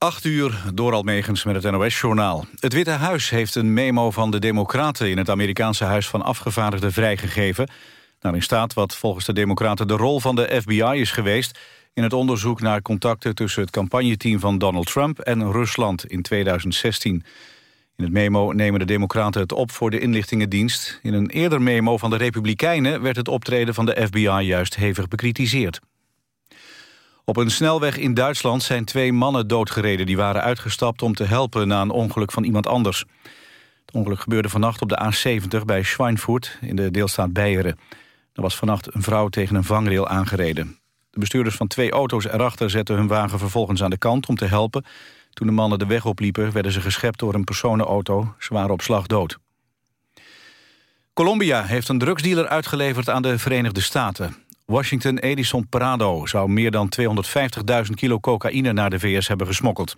8 uur, door Almegens met het NOS-journaal. Het Witte Huis heeft een memo van de Democraten... in het Amerikaanse Huis van Afgevaardigden vrijgegeven. Daarin staat wat volgens de Democraten de rol van de FBI is geweest... in het onderzoek naar contacten tussen het campagneteam van Donald Trump... en Rusland in 2016. In het memo nemen de Democraten het op voor de inlichtingendienst. In een eerder memo van de Republikeinen... werd het optreden van de FBI juist hevig bekritiseerd. Op een snelweg in Duitsland zijn twee mannen doodgereden... die waren uitgestapt om te helpen na een ongeluk van iemand anders. Het ongeluk gebeurde vannacht op de A70 bij Schweinfurt in de deelstaat Beieren. Er was vannacht een vrouw tegen een vangrail aangereden. De bestuurders van twee auto's erachter zetten hun wagen vervolgens aan de kant om te helpen. Toen de mannen de weg opliepen werden ze geschept door een personenauto. Ze waren op slag dood. Colombia heeft een drugsdealer uitgeleverd aan de Verenigde Staten. Washington Edison Prado zou meer dan 250.000 kilo cocaïne naar de VS hebben gesmokkeld.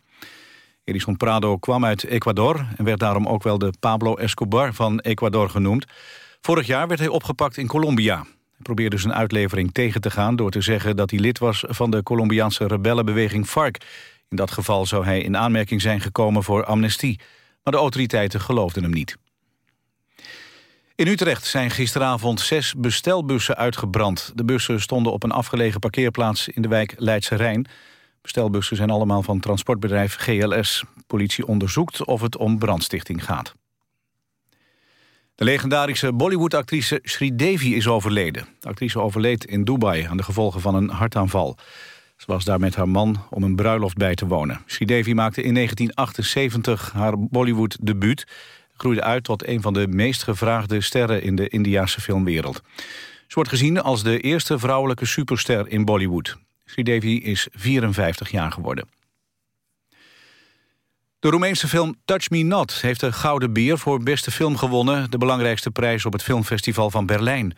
Edison Prado kwam uit Ecuador en werd daarom ook wel de Pablo Escobar van Ecuador genoemd. Vorig jaar werd hij opgepakt in Colombia. Hij probeerde zijn uitlevering tegen te gaan door te zeggen dat hij lid was van de Colombiaanse rebellenbeweging FARC. In dat geval zou hij in aanmerking zijn gekomen voor amnestie. Maar de autoriteiten geloofden hem niet. In Utrecht zijn gisteravond zes bestelbussen uitgebrand. De bussen stonden op een afgelegen parkeerplaats in de wijk Leidse Rijn. Bestelbussen zijn allemaal van transportbedrijf GLS. Politie onderzoekt of het om brandstichting gaat. De legendarische Bollywood-actrice Sridevi is overleden. De actrice overleed in Dubai aan de gevolgen van een hartaanval. Ze was daar met haar man om een bruiloft bij te wonen. Sridevi maakte in 1978 haar Bollywood-debuut groeide uit tot een van de meest gevraagde sterren in de Indiase filmwereld. Ze wordt gezien als de eerste vrouwelijke superster in Bollywood. Sridevi is 54 jaar geworden. De Roemeense film Touch Me Not heeft de Gouden Beer voor beste film gewonnen... de belangrijkste prijs op het filmfestival van Berlijn.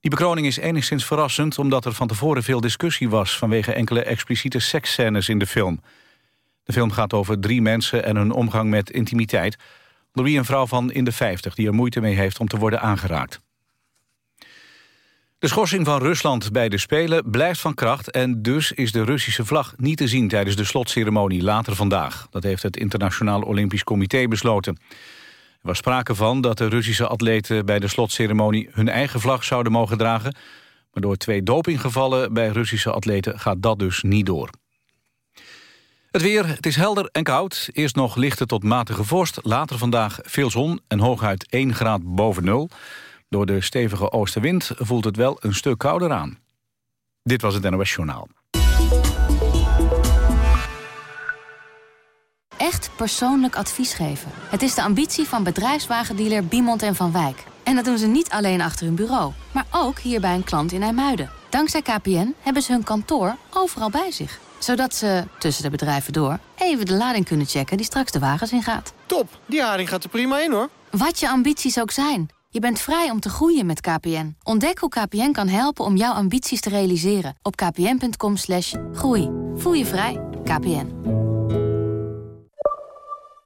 Die bekroning is enigszins verrassend omdat er van tevoren veel discussie was... vanwege enkele expliciete seksscènes in de film. De film gaat over drie mensen en hun omgang met intimiteit... Louis een vrouw van in de 50 die er moeite mee heeft om te worden aangeraakt. De schorsing van Rusland bij de Spelen blijft van kracht... en dus is de Russische vlag niet te zien tijdens de slotceremonie later vandaag. Dat heeft het Internationaal Olympisch Comité besloten. Er was sprake van dat de Russische atleten bij de slotceremonie... hun eigen vlag zouden mogen dragen. Maar door twee dopinggevallen bij Russische atleten gaat dat dus niet door. Het weer, het is helder en koud. Eerst nog lichte tot matige vorst. Later vandaag veel zon en hooguit 1 graad boven nul. Door de stevige oostenwind voelt het wel een stuk kouder aan. Dit was het NOS Journaal. Echt persoonlijk advies geven. Het is de ambitie van bedrijfswagendealer Biemond en Van Wijk. En dat doen ze niet alleen achter hun bureau, maar ook hier bij een klant in IJmuiden. Dankzij KPN hebben ze hun kantoor overal bij zich zodat ze, tussen de bedrijven door, even de lading kunnen checken die straks de wagens ingaat. Top, die haring gaat er prima in hoor. Wat je ambities ook zijn, je bent vrij om te groeien met KPN. Ontdek hoe KPN kan helpen om jouw ambities te realiseren op kpn.com slash groei. Voel je vrij, KPN.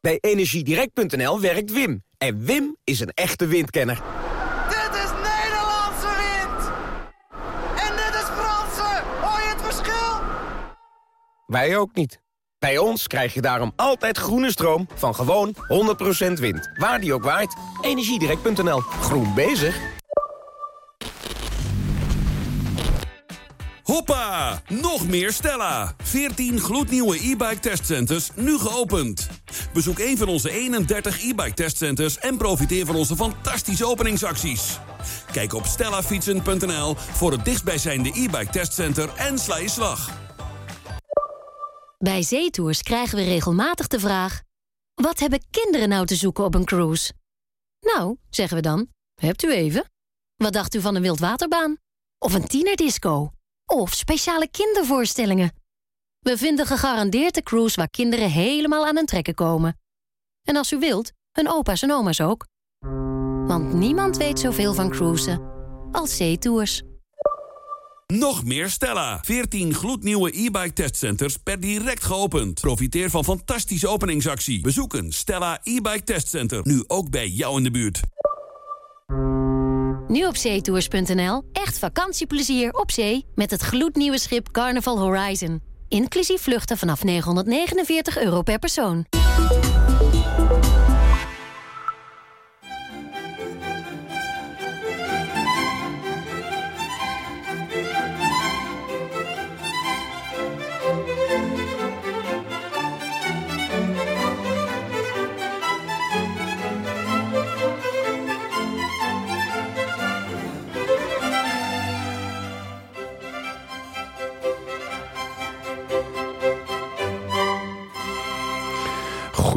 Bij energiedirect.nl werkt Wim. En Wim is een echte windkenner. Wij ook niet. Bij ons krijg je daarom altijd groene stroom van gewoon 100% wind. Waar die ook waait. Energiedirect.nl. Groen bezig. Hoppa! Nog meer Stella. 14 gloednieuwe e-bike testcenters, nu geopend. Bezoek een van onze 31 e-bike testcenters en profiteer van onze fantastische openingsacties. Kijk op stellafietsen.nl voor het dichtstbijzijnde e-bike testcenter en sla je slag. Bij zeetours krijgen we regelmatig de vraag... wat hebben kinderen nou te zoeken op een cruise? Nou, zeggen we dan, hebt u even? Wat dacht u van een wildwaterbaan? Of een tienerdisco? Of speciale kindervoorstellingen? We vinden gegarandeerd de cruise waar kinderen helemaal aan hun trekken komen. En als u wilt, hun opa's en oma's ook. Want niemand weet zoveel van cruisen als zeetours. Nog meer Stella. 14 gloednieuwe e-bike testcenters per direct geopend. Profiteer van fantastische openingsactie. Bezoek een Stella e-bike testcenter. Nu ook bij jou in de buurt. Nu op zeetours.nl. Echt vakantieplezier op zee met het gloednieuwe schip Carnival Horizon. Inclusief vluchten vanaf 949 euro per persoon.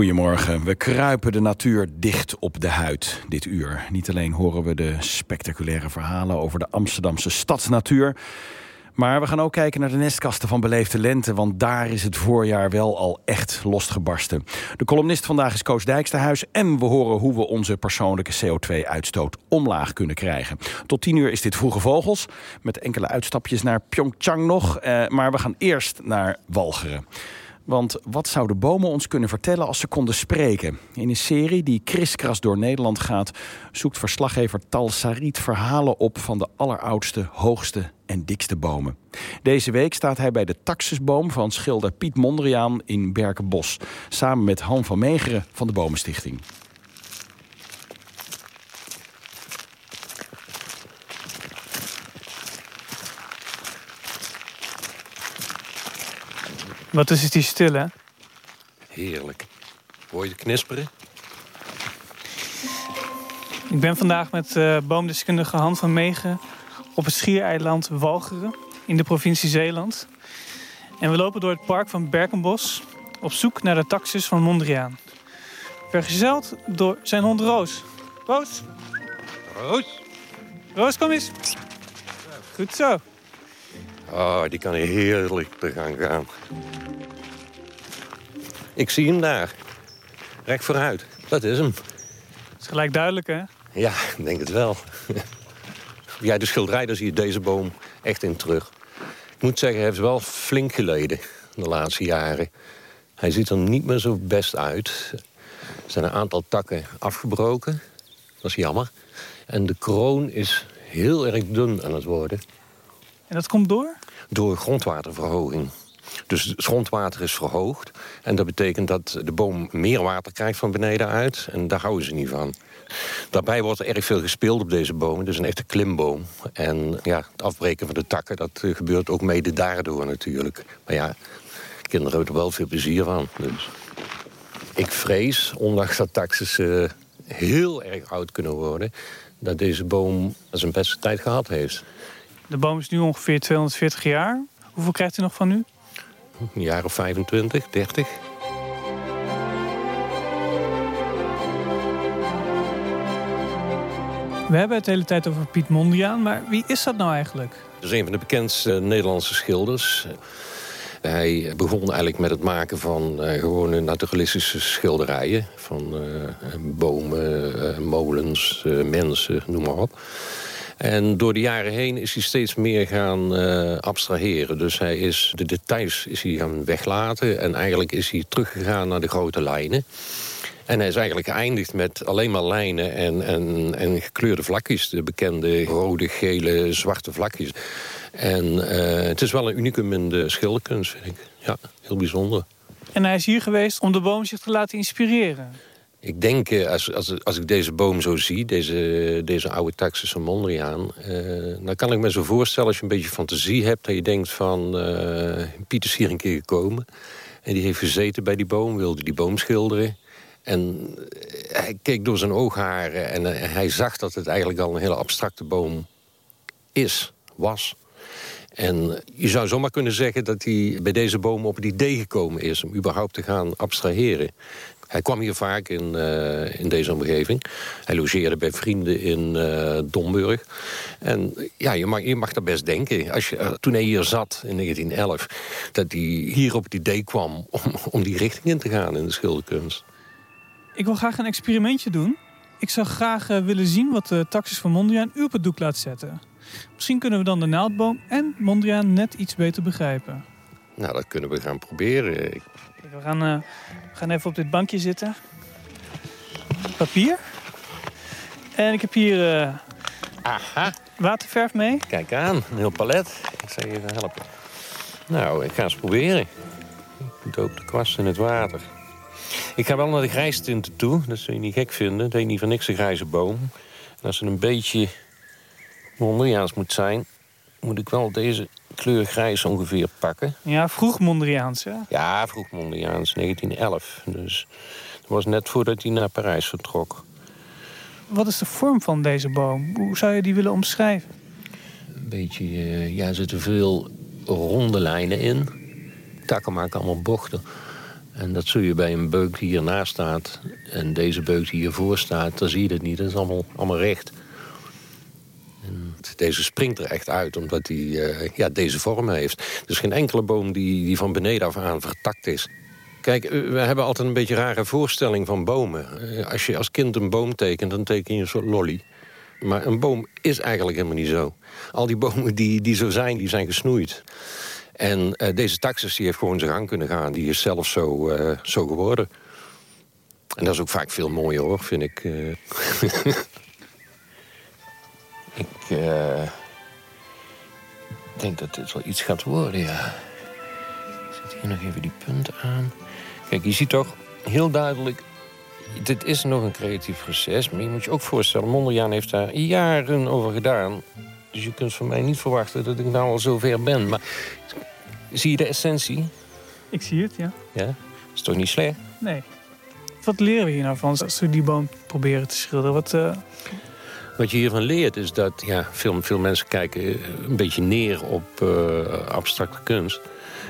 Goedemorgen. We kruipen de natuur dicht op de huid dit uur. Niet alleen horen we de spectaculaire verhalen over de Amsterdamse stadsnatuur... maar we gaan ook kijken naar de nestkasten van Beleefde Lente... want daar is het voorjaar wel al echt losgebarsten. De columnist vandaag is Koos Dijksterhuis... en we horen hoe we onze persoonlijke CO2-uitstoot omlaag kunnen krijgen. Tot tien uur is dit Vroege Vogels... met enkele uitstapjes naar Pyeongchang nog. Eh, maar we gaan eerst naar Walcheren. Want wat zouden bomen ons kunnen vertellen als ze konden spreken? In een serie die kriskras door Nederland gaat... zoekt verslaggever Tal Sarit verhalen op van de alleroudste, hoogste en dikste bomen. Deze week staat hij bij de taxusboom van schilder Piet Mondriaan in Berkenbos... samen met Han van Meegeren van de Bomenstichting. Wat is het hier stil, hè? Heerlijk. Hoor je knisperen? Ik ben vandaag met uh, boomdeskundige Han van Megen op het schiereiland Walcheren in de provincie Zeeland. En we lopen door het park van Berkenbos op zoek naar de taxus van Mondriaan. Vergezeld door zijn hond Roos. Roos! Roos! Roos, kom eens. Goed zo. Oh, die kan heerlijk te gaan gaan. Ik zie hem daar. Recht vooruit. Dat is hem. Dat is gelijk duidelijk, hè? Ja, ik denk het wel. ja, de schilderij, daar zie je deze boom echt in terug. Ik moet zeggen, hij heeft wel flink geleden de laatste jaren. Hij ziet er niet meer zo best uit. Er zijn een aantal takken afgebroken. Dat is jammer. En de kroon is heel erg dun aan het worden. En dat komt door? Door grondwaterverhoging. Dus het grondwater is verhoogd. En dat betekent dat de boom meer water krijgt van beneden uit. En daar houden ze niet van. Daarbij wordt er erg veel gespeeld op deze bomen. Het is een echte klimboom. En ja, het afbreken van de takken, dat eh, gebeurt ook mede daardoor natuurlijk. Maar ja, kinderen hebben er wel veel plezier van. Dus. Ik vrees, ondanks dat taxes uh, heel erg oud kunnen worden... dat deze boom zijn beste tijd gehad heeft. De boom is nu ongeveer 240 jaar. Hoeveel krijgt u nog van nu? Een jaar of 25, 30. We hebben het de hele tijd over Piet Mondriaan, maar wie is dat nou eigenlijk? Dat is een van de bekendste Nederlandse schilders. Hij begon eigenlijk met het maken van uh, gewone naturalistische schilderijen. Van uh, bomen, uh, molens, mensen, noem maar op. En door de jaren heen is hij steeds meer gaan uh, abstraheren. Dus hij is de details is hij gaan weglaten. En eigenlijk is hij teruggegaan naar de grote lijnen. En hij is eigenlijk geëindigd met alleen maar lijnen en, en, en gekleurde vlakjes. De bekende rode, gele, zwarte vlakjes. En uh, het is wel een unicum in de schilderkunst, vind ik. Ja, heel bijzonder. En hij is hier geweest om de boom zich te laten inspireren? Ik denk, eh, als, als, als ik deze boom zo zie, deze, deze oude Taxus Mondriaan... Uh, dan kan ik me zo voorstellen, als je een beetje fantasie hebt... dat je denkt van, uh, Piet is hier een keer gekomen... en die heeft gezeten bij die boom, wilde die boom schilderen... En hij keek door zijn oogharen en hij zag dat het eigenlijk al een hele abstracte boom is, was. En je zou zomaar kunnen zeggen dat hij bij deze boom op het idee gekomen is... om überhaupt te gaan abstraheren. Hij kwam hier vaak in, uh, in deze omgeving. Hij logeerde bij vrienden in uh, Domburg. En ja, je mag, je mag dat best denken. Als je, uh, toen hij hier zat in 1911... dat hij hier op het idee kwam om, om die richting in te gaan in de schilderkunst. Ik wil graag een experimentje doen. Ik zou graag willen zien wat de taxis van Mondriaan u op het doek laat zetten. Misschien kunnen we dan de naaldboom en Mondriaan net iets beter begrijpen. Nou, dat kunnen we gaan proberen. We, gaan, uh, we gaan even op dit bankje zitten. Papier. En ik heb hier uh, Aha. waterverf mee. Kijk aan, een heel palet. Ik zal je even helpen. Nou, ik ga eens proberen. Ik doop de kwast in het water. Ik ga wel naar de grijstinten toe. Dat zul je niet gek vinden. Het heet niet van niks een grijze boom. En als het een beetje Mondriaans moet zijn... moet ik wel deze kleur grijs ongeveer pakken. Ja, vroeg Mondriaans, hè? Ja, vroeg Mondriaans, 1911. Dus dat was net voordat hij naar Parijs vertrok. Wat is de vorm van deze boom? Hoe zou je die willen omschrijven? Een beetje, uh, ja, er zitten veel ronde lijnen in. Takken maken allemaal bochten. En dat zul je bij een beuk die hiernaast staat... en deze beuk die hiervoor staat, dan zie je het niet. Dat is allemaal, allemaal recht. Deze springt er echt uit, omdat hij uh, ja, deze vorm heeft. Er is geen enkele boom die, die van beneden af aan vertakt is. Kijk, eh, we hebben altijd een beetje rare voorstelling van bomen. Als je als kind een boom tekent, dan teken je een soort lolly. Maar een boom is eigenlijk helemaal niet zo. Al die bomen die, die zo zijn, die zijn gesnoeid. En deze taxus die heeft gewoon zijn gang kunnen gaan. Die is zelf zo, zo geworden. En dat is ook vaak veel mooier, hoor, vind ik. Uh... ik denk dat dit wel iets gaat worden, ja. Ik zet hier nog even die punten aan. Kijk, je ziet toch heel duidelijk... Dit is nog een creatief proces, maar je moet je ook voorstellen... Mondriaan heeft daar jaren over gedaan. Dus je kunt van mij niet verwachten dat ik nou al zover ben. Maar zie je de essentie? Ik zie het, ja. Ja? Is toch niet slecht? Nee. Wat leren we hier nou van als we die boom proberen te schilderen? Wat, uh... Wat je hiervan leert is dat ja, veel, veel mensen kijken een beetje neer op uh, abstracte kunst.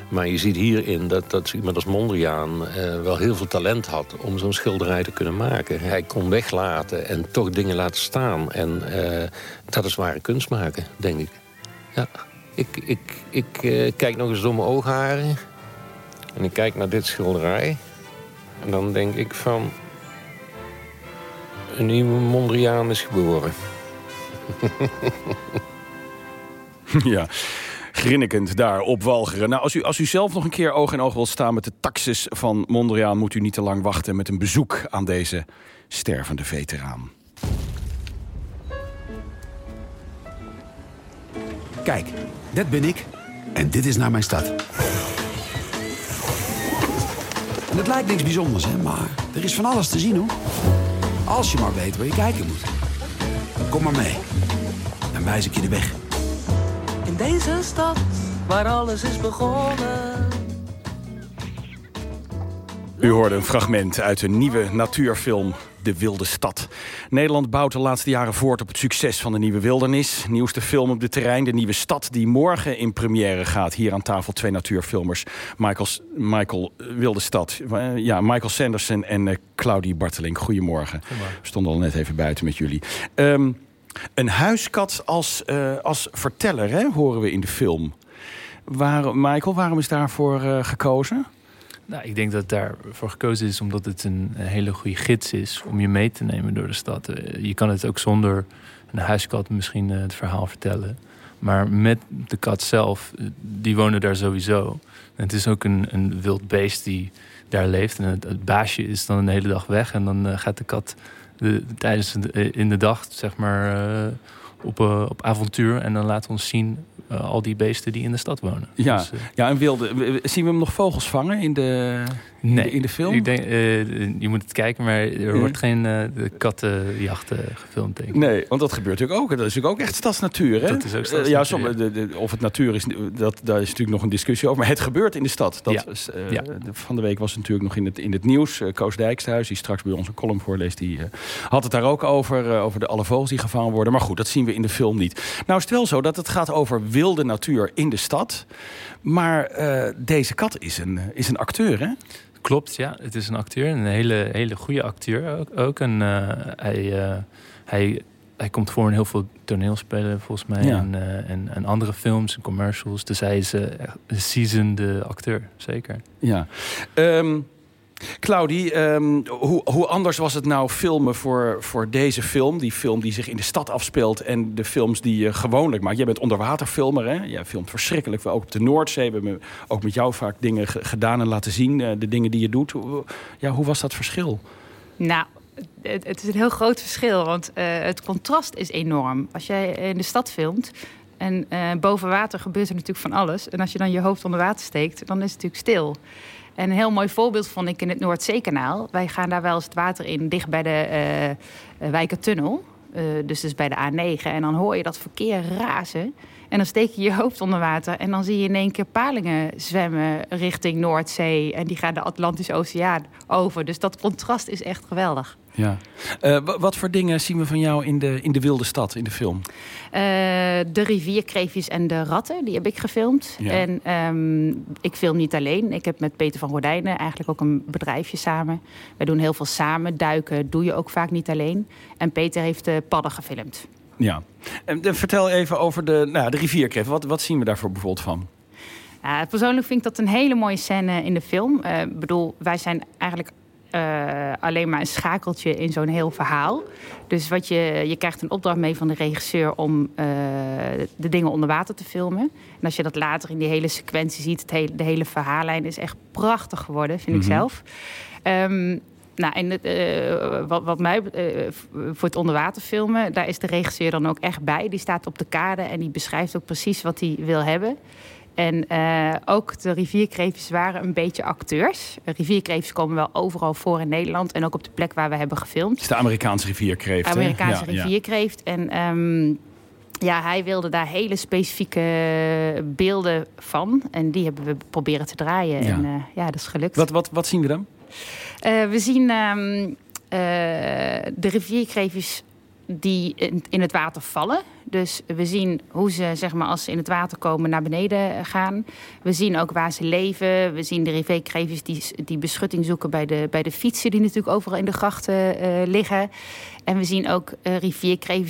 Maar je ziet hierin dat, dat iemand als Mondriaan uh, wel heel veel talent had... om zo'n schilderij te kunnen maken. Hij kon weglaten en toch dingen laten staan. En dat is ware kunst maken, denk ik. Ja. Ik, ik, ik kijk nog eens door mijn oogharen. En ik kijk naar dit schilderij. En dan denk ik van... Een nieuwe Mondriaan is geboren. ja grinnikend daar op Walcheren. Nou, als u, als u zelf nog een keer oog in oog wilt staan met de taxis van Mondriaan... moet u niet te lang wachten met een bezoek aan deze stervende veteraan. Kijk, dat ben ik. En dit is naar mijn stad. En het lijkt niks bijzonders, hè, maar er is van alles te zien, hoor. Als je maar weet waar je kijken moet. Kom maar mee. Dan wijs ik je de weg. In deze stad waar alles is begonnen. U hoorde een fragment uit een nieuwe natuurfilm De Wilde Stad. Nederland bouwt de laatste jaren voort op het succes van de Nieuwe Wildernis. Nieuwste film op de terrein, De Nieuwe Stad... die morgen in première gaat. Hier aan tafel twee natuurfilmers. Michael, Michael Wilde Stad. Ja, Michael Sanderson en uh, Claudie Barteling. Goedemorgen. Goedemorgen. We stonden al net even buiten met jullie. Um, een huiskat als, uh, als verteller, hè, horen we in de film. Waar, Michael, waarom is daarvoor uh, gekozen? Nou, ik denk dat daarvoor gekozen is omdat het een, hele goede gids is om je mee te nemen door de stad. Uh, je kan het ook zonder een huiskat misschien het verhaal vertellen. Maar met de kat zelf, die wonen daar sowieso. En het is ook een, een wild beest die daar leeft. En het, baasje is dan een hele dag weg en dan gaat de kat de, tijdens de, in de dag, zeg maar, op, uh, op avontuur. En dan laat ons zien uh, al die beesten die in de stad wonen. Ja, dus, ja en wilde. Zien we hem nog vogels vangen in de, nee, in de, in de film? Ik denk, je moet het kijken, maar er wordt geen de kattenjachten gefilmd, denk ik. Nee, want dat gebeurt natuurlijk ook. Dat is natuurlijk ook echt stadsnatuur, hè? Dat is ook stadsnatuur. ja, sommige, de, de, of het natuur is, dat, daar is natuurlijk nog een discussie over. Maar het gebeurt in de stad. Dat ja. is, ja. Van de week was het natuurlijk nog in het, in het nieuws. Koos Dijksthuis, die straks bij ons een column voorleest, die had het daar ook over. over de alle vogels die gevangen worden. Maar goed, dat zien we in de film niet. Nou is het wel zo dat het gaat over wilde natuur in de stad. Maar uh, deze kat is een, is een acteur, hè? Klopt, ja. Het is een acteur. Een hele, hele goede acteur ook. ook. En uh, hij, uh, hij, hij komt voor in heel veel toneelspelen, volgens mij. Ja. En, uh, en, en, andere films en commercials. Dus hij is een seasoned acteur, zeker. Ja. Um, Claudie, um, hoe, hoe, anders was het nou filmen voor, voor deze film? Die film die zich in de stad afspeelt en de films die je gewoonlijk maakt. Jij bent onderwaterfilmer, hè? Jij filmt verschrikkelijk ook op de Noordzee. We hebben ook met jou vaak dingen gedaan en laten zien, uh, de dingen die je doet. Ja, hoe was dat verschil? Nou, het, het is een heel groot verschil, want uh, het contrast is enorm. Als jij in de stad filmt, En eh, boven water gebeurt er natuurlijk van alles. En als je dan je hoofd onder water steekt, dan is het natuurlijk stil. En een heel mooi voorbeeld vond ik in het Noordzeekanaal. Wij gaan daar wel eens het water in, dicht bij de eh, eh, Wijkertunnel. Uh, dus dus bij de A9. En dan hoor je dat verkeer razen. En dan steek je je hoofd onder water. En dan zie je in één keer palingen zwemmen richting Noordzee. En die gaan de Atlantische Oceaan over. Dus dat contrast is echt geweldig. Ja. Uh, wat voor dingen zien we van jou in de, in de wilde stad, in de film? Uh, de rivierkreefjes en de ratten, die heb ik gefilmd. Ja. En um, ik film niet alleen. Ik heb met Peter van Gordijnen eigenlijk ook een bedrijfje samen. Wij doen heel veel samen. Duiken doe je ook vaak niet alleen. En Peter heeft de padden gefilmd. Ja. En vertel even over de, nou, de rivierkreef. Wat, wat zien we daarvoor bijvoorbeeld van? Ja, persoonlijk vind ik dat een hele mooie scène in de film. Ik uh, bedoel, wij zijn eigenlijk uh, alleen maar een schakeltje in zo'n heel verhaal. Dus wat je, je krijgt een opdracht mee van de regisseur om uh, de dingen onder water te filmen. En als je dat later in die hele sequentie ziet, het hele, de hele verhaallijn is echt prachtig geworden, vind mm -hmm. ik zelf. Um, nou, en uh, wat, wat, mij uh, voor het onderwater filmen, daar is de regisseur dan ook echt bij. Die staat op de kade en die beschrijft ook precies wat hij wil hebben. En uh, ook de rivierkreefjes waren een beetje acteurs. Rivierkreefjes komen wel overal voor in Nederland. En ook op de plek waar we hebben gefilmd. Het is de Amerikaanse rivierkreeft. De Amerikaanse ja, rivierkreeft. Ja. En um, ja, hij wilde daar hele specifieke beelden van. En die hebben we proberen te draaien. Ja. En uh, ja, dat is gelukt. Wat, wat, wat zien we dan? Uh, we zien uh, de rivierkreefjes die in, het water vallen. Dus we zien hoe ze, zeg maar, als ze in het water komen, naar beneden gaan. We zien ook waar ze leven. We zien de rivierkreefjes die, die beschutting zoeken bij de, bij de fietsen... die natuurlijk overal in de grachten uh, liggen. En we zien ook uh,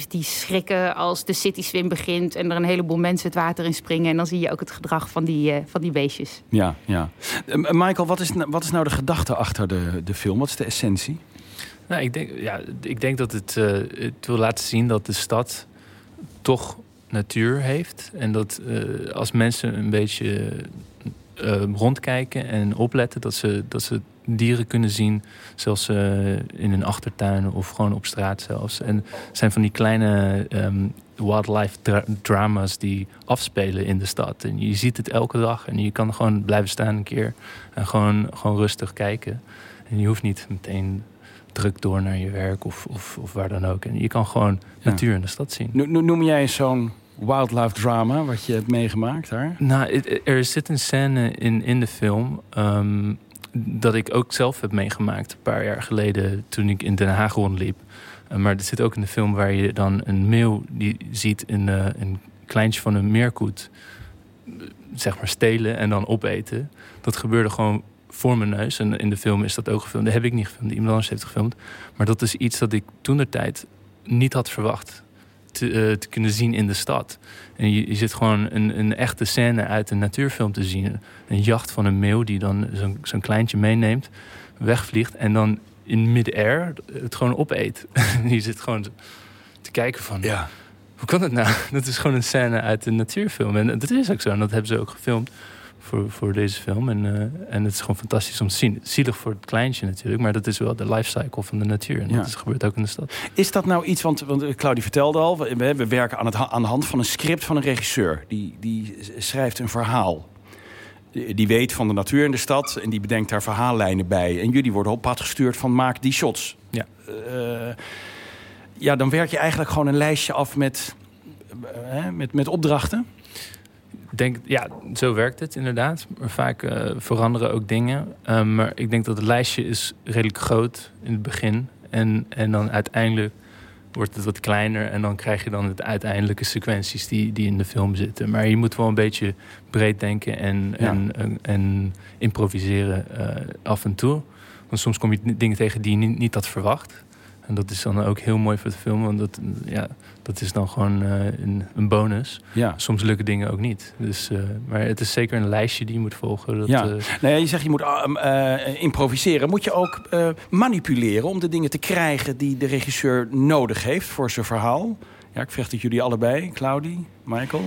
die schrikken als de city swim begint... en er een heleboel mensen het water in springen. En dan zie je ook het gedrag van die, van die beestjes. Ja, ja. Michael, wat is, wat is nou de gedachte achter de, de film? Wat is de essentie? Nou, ik denk, ja, ik denk dat het, uh, het wil laten zien dat de stad toch natuur heeft. En dat uh, als mensen een beetje uh, rondkijken en opletten, dat ze, dat ze dieren kunnen zien, zelfs in een achtertuin of gewoon op straat zelfs. En zijn van die kleine um, wildlife dra drama's die afspelen in de stad. En je ziet het elke dag en je kan gewoon blijven staan een keer en gewoon, gewoon rustig kijken. En je hoeft niet meteen druk door naar je werk of, of, of waar dan ook. En je kan gewoon ja. natuur in de stad zien. No, noem jij zo'n wildlife drama wat je hebt meegemaakt daar? Nou, er zit een scène in, in de film um, dat ik ook zelf heb meegemaakt. Een paar jaar geleden toen ik in Den Haag rondliep. Uh, maar er zit ook in de film waar je dan een meeuw die ziet een, uh, een kleintje van een meerkoet zeg maar stelen en dan opeten. Dat gebeurde gewoon voor mijn neus. En in de film is dat ook gefilmd. Dat heb ik niet gefilmd, iemand anders heeft gefilmd. Maar dat is iets dat ik toen de tijd niet had verwacht te, uh, te kunnen zien in de stad. En je, je zit gewoon een, een, echte scène uit een natuurfilm te zien. Een jacht van een meeuw die dan zo'n zo'n kleintje meeneemt, wegvliegt en dan in mid-air het gewoon opeet. je zit gewoon te kijken van... Ja. Hoe kan het nou? Dat is gewoon een scène uit een natuurfilm. En dat is ook zo. En dat hebben ze ook gefilmd voor, voor deze film. En, uh, en het is gewoon fantastisch om te zien. Zielig voor het kleintje natuurlijk, maar dat is wel de lifecycle van de natuur. En ja. dat is, gebeurt ook in de stad. Is dat nou iets, want, want Claudie vertelde al, we, we werken aan, het, aan de hand van een script van een regisseur. Die, die schrijft een verhaal. Die weet van de natuur in de stad en die bedenkt daar verhaallijnen bij. En jullie worden op pad gestuurd van maak die shots. Ja. Uh, ja, dan werk je eigenlijk gewoon een lijstje af met, uh, met, met opdrachten denk, ja, zo werkt het inderdaad. Maar vaak uh, veranderen ook dingen. Uh, maar ik denk dat het lijstje is redelijk groot in het begin. En, en dan uiteindelijk wordt het wat kleiner. En dan krijg je dan het uiteindelijke sequenties die, die in de film zitten. Maar je moet wel een beetje breed denken en, ja. en, en, en, improviseren uh, af en toe. Want soms kom je dingen tegen die je niet, niet had verwacht. En dat is dan ook heel mooi voor de film. Want dat, ja, dat is dan gewoon uh, een, een, bonus. Ja. Soms lukken dingen ook niet. Dus, uh, maar het is zeker een lijstje die je moet volgen. Dat, ja. Uh... Nee, je zegt je moet uh, improviseren. Moet je ook manipuleren om de dingen te krijgen die de regisseur nodig heeft voor zijn verhaal? Ja, ik vecht het jullie allebei. Claudie, Michael.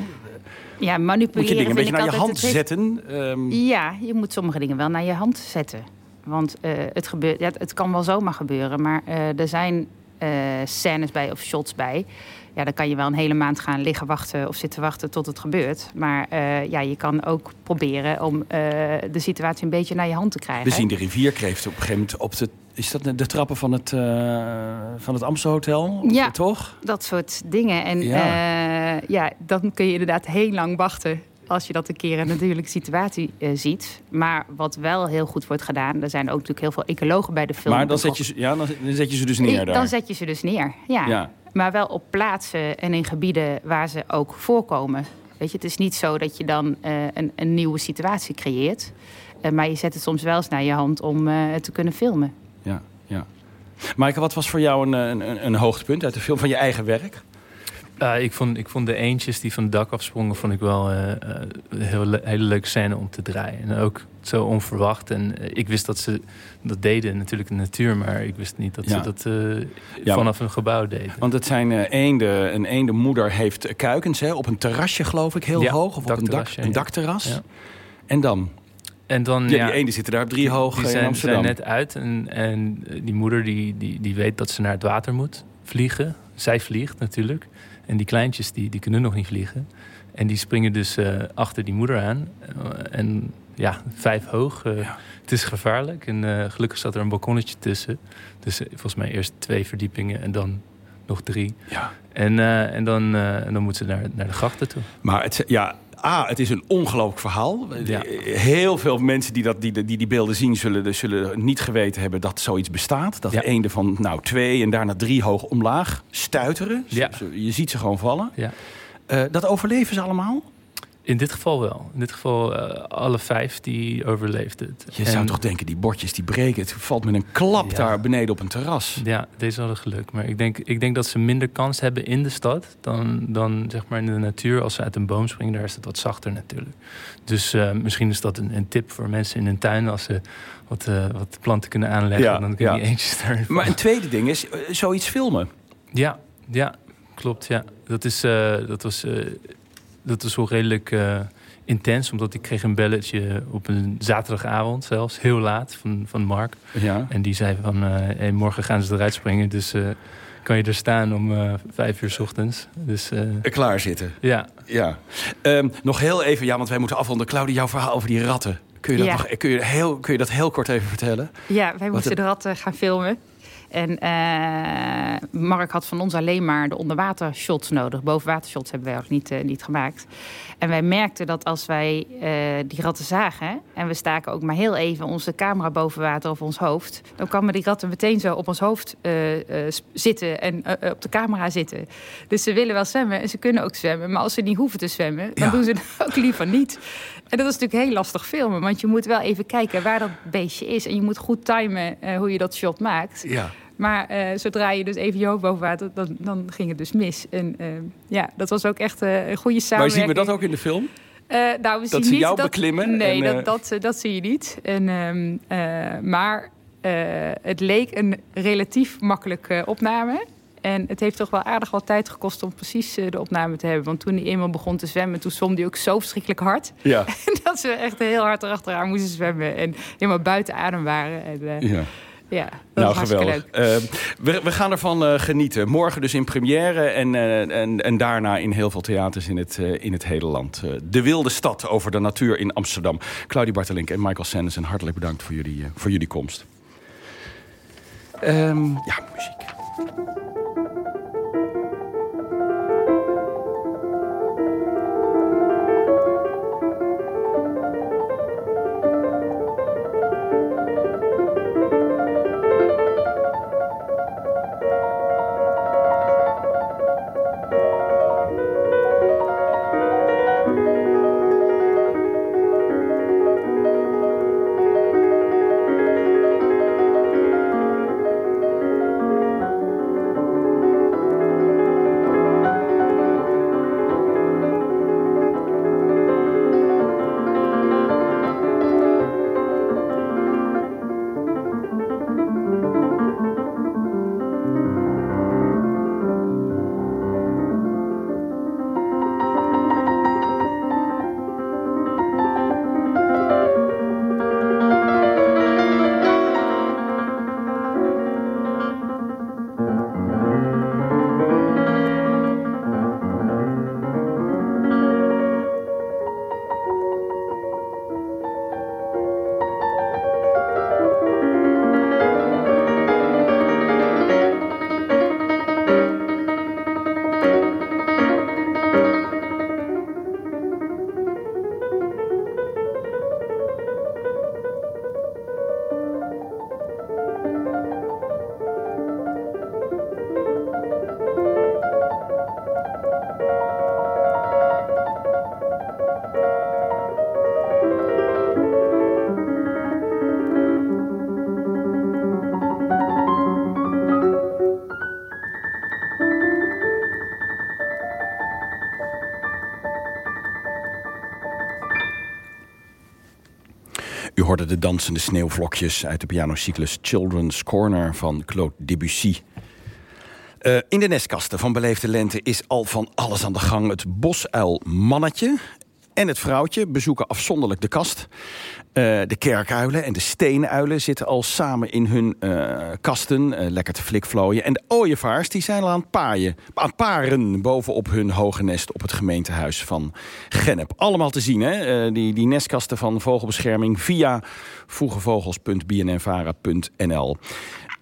Ja, manipuleren. Moet je dingen een beetje naar je hand heeft... zetten? Um... Ja, je moet sommige dingen wel naar je hand zetten. Want het, gebeurt, ja, het kan wel zomaar gebeuren. Maar er zijn eh, scènes bij of shots bij. Ja, dan kan je wel een hele maand gaan liggen wachten of zitten wachten tot het gebeurt. Maar eh, ja, je kan ook proberen om eh, de situatie een beetje naar je hand te krijgen. We zien de rivierkreeft op een gegeven moment op de... Is dat de trappen van het, uh, van het Amstelhotel? Ja, toch? dat soort dingen. En ja. ja, dan kun je inderdaad heel lang wachten als je dat een keer een natuurlijke situatie uh, ziet. Maar wat wel heel goed wordt gedaan... er zijn ook natuurlijk heel veel ecologen bij de film. Maar dan zet je, ja, dan zet je ze dus neer daar? Dan zet je ze dus neer, ja. ja. Maar wel op plaatsen en in gebieden waar ze ook voorkomen. Weet je, het is niet zo dat je dan uh, een, een, nieuwe situatie creëert. Uh, maar je zet het soms wel eens naar je hand om het te kunnen filmen. Ja, ja. Maaike, wat was voor jou een, een, een hoogtepunt uit de film van je eigen werk? Uh, ik, vond, ik vond de eentjes die van het dak afsprongen... vond ik wel uh, een heel le hele leuke scène om te draaien. En ook zo onverwacht. En uh, ik wist dat ze dat deden, natuurlijk in de natuur... maar ik wist niet dat ja. ze dat ja, vanaf een gebouw deden. Want het zijn eenden, een eendenmoeder heeft kuikens hè, op een terrasje, geloof ik, heel ja, hoog. Of op een, dak, een dakterras. En dan? En dan, ja, die eenden zitten daar op drie hoog die zijn, in Amsterdam. zijn net uit en, en die moeder die, die, die weet dat ze naar het water moet vliegen. Zij vliegt natuurlijk. En die kleintjes die, die kunnen nog niet vliegen. En die springen dus uh, achter die moeder aan. Uh, en ja, vijf hoog. Uh, ja. Het is gevaarlijk. En gelukkig zat er een balkonnetje tussen. Dus volgens mij eerst twee verdiepingen en dan nog drie. Ja. En, en, dan, en dan moeten ze naar, naar de grachten toe. Maar het, ja, A, het is een ongelooflijk verhaal. Ja. Heel veel mensen die, dat, die, die die beelden zien... Zullen, zullen niet geweten hebben dat zoiets bestaat. Dat ja. eenden van nou, twee en daarna drie hoog omlaag stuiteren. Ja. Je ziet ze gewoon vallen. Ja. Uh, dat overleven ze allemaal? In dit geval wel. In dit geval uh, alle vijf die overleefden het. Je en... zou toch denken, die bordjes die breken. Het valt met een klap ja. daar beneden op een terras. Ja, deze hadden geluk. Maar ik denk, ik denk dat ze minder kans hebben in de stad... dan, dan zeg maar in de natuur. Als ze uit een boom springen, daar is het wat zachter natuurlijk. Dus uh, misschien is dat een, een, tip voor mensen in hun tuin... als ze wat, uh, wat planten kunnen aanleggen. Ja, dan kunnen ja. die eentjes daar... Maar een tweede ding is, zoiets filmen. Ja, ja klopt. Ja. Dat, is, dat was dat was wel redelijk uh, intens. Omdat ik kreeg een belletje op een zaterdagavond zelfs. Heel laat van, van Mark. Ja. En die zei van, uh, hey, morgen gaan ze eruit springen. Dus uh, kan je er staan om vijf uur s ochtends. Dus, Klaar zitten. Ja. ja. Um, nog heel even, ja, want wij moeten afronden. Claudia, jouw verhaal over die ratten. Kun je dat, ja. nog, kun je heel, kun je dat heel kort even vertellen? Ja, wij moesten de ratten gaan filmen. En uh, Mark had van ons alleen maar de onderwatershots nodig. Bovenwatershots hebben wij ook niet, uh, niet gemaakt. En wij merkten dat als wij uh, die ratten zagen... en we staken ook maar heel even onze camera boven water op ons hoofd... dan kwamen die ratten meteen zo op ons hoofd zitten en op de camera zitten. Dus ze willen wel zwemmen en ze kunnen ook zwemmen. Maar als ze niet hoeven te zwemmen, dan ja. doen ze het ook liever niet. En dat is natuurlijk heel lastig filmen. Want je moet wel even kijken waar dat beestje is. En je moet goed timen hoe je dat shot maakt. Ja. Maar uh, zodra je dus even je hoofd boven water, dan, dan ging het dus mis. En uh, ja, dat was ook echt uh, een goede samenwerking. Maar zien we dat ook in de film? nou, we dat zien ze jou dat, beklimmen? Nee, en, dat, dat, dat zie je niet. En, ehm, maar het leek een relatief makkelijke opname. En het heeft toch wel aardig wat tijd gekost om precies de opname te hebben. Want toen hij eenmaal begon te zwemmen, toen zwom hij ook zo verschrikkelijk hard. Ja. dat ze echt heel hard erachteraan moesten zwemmen. En helemaal buiten adem waren. En, ja. Ja, dat nou, geweldig. Uh, we, we, gaan ervan uh, genieten. Morgen dus in première en, uh, en, en daarna in heel veel theaters in het, in het hele land. de Wilde Stad over de natuur in Amsterdam. Claudie Bartelink en Michael Sanders, hartelijk bedankt voor jullie, voor jullie komst. Um, ja, muziek. Hoorde de dansende sneeuwvlokjes uit de pianocyclus Children's Corner van Claude Debussy. Uh, in de nestkasten van Beleefde Lente is al van alles aan de gang. Het bosuilmannetje en het vrouwtje bezoeken afzonderlijk de kast. Uh, de kerkuilen en de steenuilen zitten al samen in hun uh, kasten. lekker te flikvlooien. En de ooievaars die zijn al aan het, paaien, aan het paren bovenop hun hoge nest... op het gemeentehuis van Gennep. Allemaal te zien, hè? die, die nestkasten van vogelbescherming... via vroegevogels.bnnvara.nl.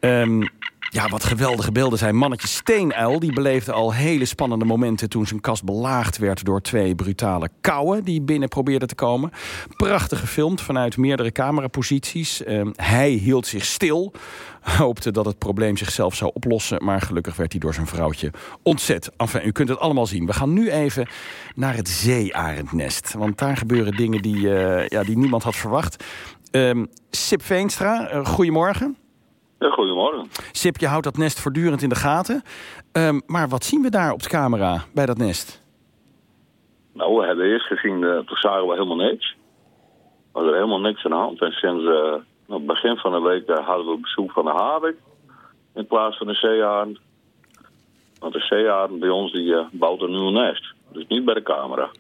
Um, ja, wat geweldige beelden zijn. Mannetje Steenuil die beleefde al hele spannende momenten... toen zijn kast belaagd werd door twee brutale kauwen... die binnen probeerden te komen. Prachtig gefilmd vanuit meerdere cameraposities. Uh, hij hield zich stil. Hoopte dat het probleem zichzelf zou oplossen... maar gelukkig werd hij door zijn vrouwtje ontzet. Enfin, u kunt het allemaal zien. We gaan nu even naar het zeearendnest. Want daar gebeuren dingen die, uh, ja, die niemand had verwacht. Uh, Sip Veenstra, uh, goedemorgen. Goedemorgen. Sip, je houdt dat nest voortdurend in de gaten. Um, maar wat zien we daar op de camera bij dat nest? Nou, we hebben eerst gezien, uh, toen zagen we helemaal niks. We hadden er helemaal niks aan de hand. En sinds uh, het begin van de week uh, hadden we bezoek van de havik. In plaats van de zeearend. Want de zeearend bij ons die bouwt een nieuw nest. Dus niet bij de camera.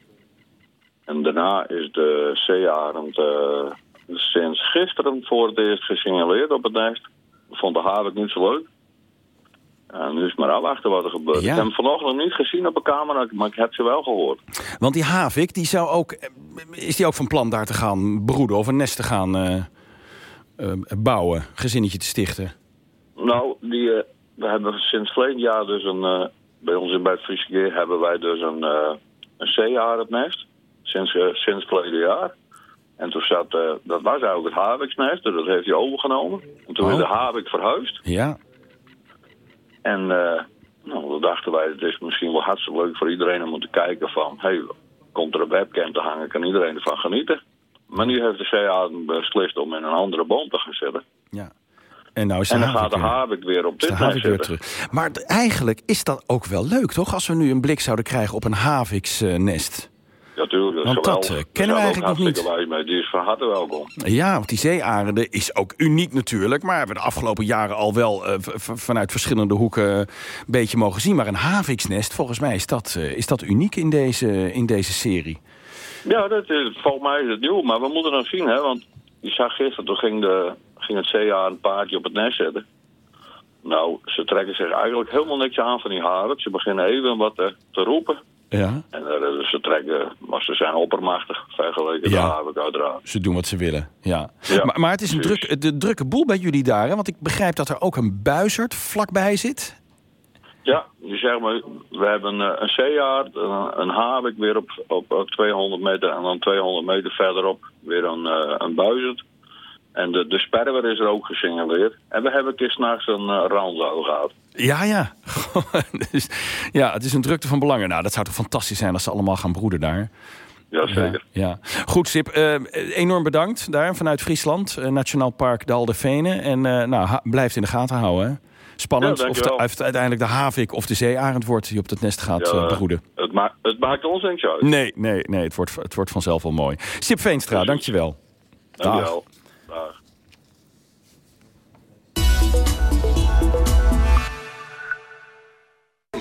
En daarna is de zeearend sinds gisteren voor het eerst gesignaleerd op het nest vond de havik niet zo leuk. En nu is maar afwachten wat er gebeurt. Ik heb hem vanochtend nog niet gezien op de camera, maar ik heb ze wel gehoord. Want die havik, die zou ook, is die ook van plan daar te gaan broeden of een nest te gaan uh, uh, bouwen, gezinnetje te stichten? Nou, die, uh, we hebben sinds verleden jaar dus een, bij ons in bij het Friese hebben wij dus een, een zeearendnest. Sinds, sinds verleden jaar. En toen zat, uh, dat was eigenlijk het Haviksnest, dus dat heeft hij overgenomen. En toen oh. is de Havik verhuisd. Ja. En uh, nou, dan dachten wij, het is misschien wel hartstikke leuk voor iedereen om te kijken van... hé, hey, komt er een webcam te hangen, kan iedereen ervan genieten. Maar nu heeft de CA beslist om in een andere boom te gaan zitten. Ja. En, nou is en dan gaat de Havik weer op dit weer terug. Maar eigenlijk is dat ook wel leuk, toch? Als we nu een blik zouden krijgen op een Haviksnest. Want dat uh, kennen we eigenlijk nog niet. Mee. Die is van harte welkom. Ja, want die zeearenden is ook uniek natuurlijk. Maar we hebben de afgelopen jaren al wel uh, vanuit verschillende hoeken een beetje mogen zien. Maar een haviksnest, volgens mij is dat, uh, is dat uniek in deze, in deze serie. Ja, dat is, volgens mij is het nieuw. Maar we moeten dan zien, hè. Want je zag gisteren, toen ging, de, ging het zeearend paardje op het nest zetten. Nou, ze trekken zich eigenlijk helemaal niks aan van die haren. Ze beginnen even wat te, te roepen. Ja. En uh, ze trekken, maar ze zijn oppermachtig vergeleken ja. met uiteraard. Ze doen wat ze willen, ja. ja. Maar, maar, het is een druk, de drukke boel bij jullie daar, hè? want ik begrijp dat er ook een buizerd vlakbij zit. Ja, je zeg maar, we hebben uh, een zeeaard, een, een havik weer op, op, op, 200 meter en dan 200 meter verderop weer een, uh, een buizerd. En de, de sperwer is er ook gesignaleerd. En we hebben een keer s'nachts een uh, gehad. Ja, ja. dus, ja, het is een drukte van belangen. Nou, dat zou toch fantastisch zijn als ze allemaal gaan broeden daar. Ja, zeker. Ja, Goed, Sip. Uh, enorm bedankt daar vanuit Friesland. Uh, Nationaal Park de Venen. En uh, nou, blijf in de gaten houden. Hè. Spannend ja, of, de, of uiteindelijk de havik of de zeearend wordt... die op het nest gaat ja, broeden. Het, ma het maakt ons niks uit. Nee, nee, nee het, wordt, het wordt vanzelf wel mooi. Sip Veenstra, dankjewel. Dankjewel.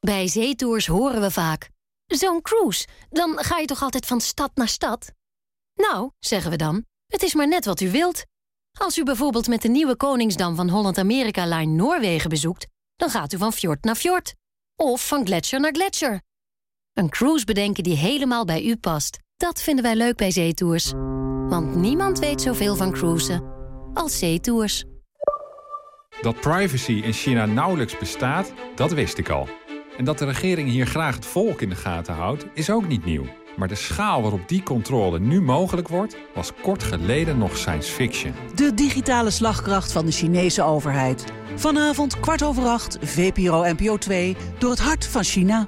Bij zeetours horen we vaak... Zo'n cruise, dan ga je toch altijd van stad naar stad? Nou, zeggen we dan, het is maar net wat u wilt. Als u bijvoorbeeld met de nieuwe Koningsdam van Holland-Amerika-Line Noorwegen bezoekt... dan gaat u van fjord naar fjord. Of van gletsjer naar gletsjer. Een cruise bedenken die helemaal bij u past. Dat vinden wij leuk bij zeetours. Want niemand weet zoveel van cruisen als zeetours. Dat privacy in China nauwelijks bestaat, dat wist ik al. En dat de regering hier graag het volk in de gaten houdt, is ook niet nieuw. Maar de schaal waarop die controle nu mogelijk wordt... was kort geleden nog science fiction. De digitale slagkracht van de Chinese overheid. Vanavond kwart over acht, VPRO NPO 2, door het hart van China.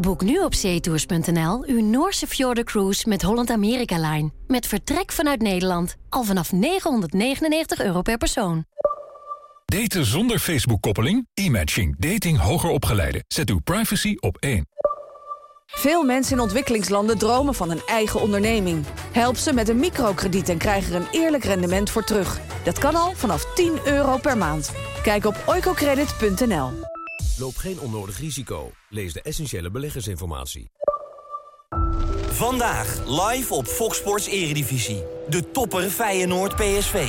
Boek nu op zeetours.nl uw Noorse Cruise met Holland America Line. Met vertrek vanuit Nederland. Al vanaf 999 euro per persoon. Daten zonder Facebook-koppeling? E-matching. Dating hoger opgeleiden. Zet uw privacy op één. Veel mensen in ontwikkelingslanden dromen van een eigen onderneming. Help ze met een microkrediet en krijg er een eerlijk rendement voor terug. Dat kan al vanaf 10 euro per maand. Kijk op oicocredit.nl. Loop geen onnodig risico. Lees de essentiële beleggersinformatie. Vandaag live op Fox Sports Eredivisie. De topper Feyenoord PSV.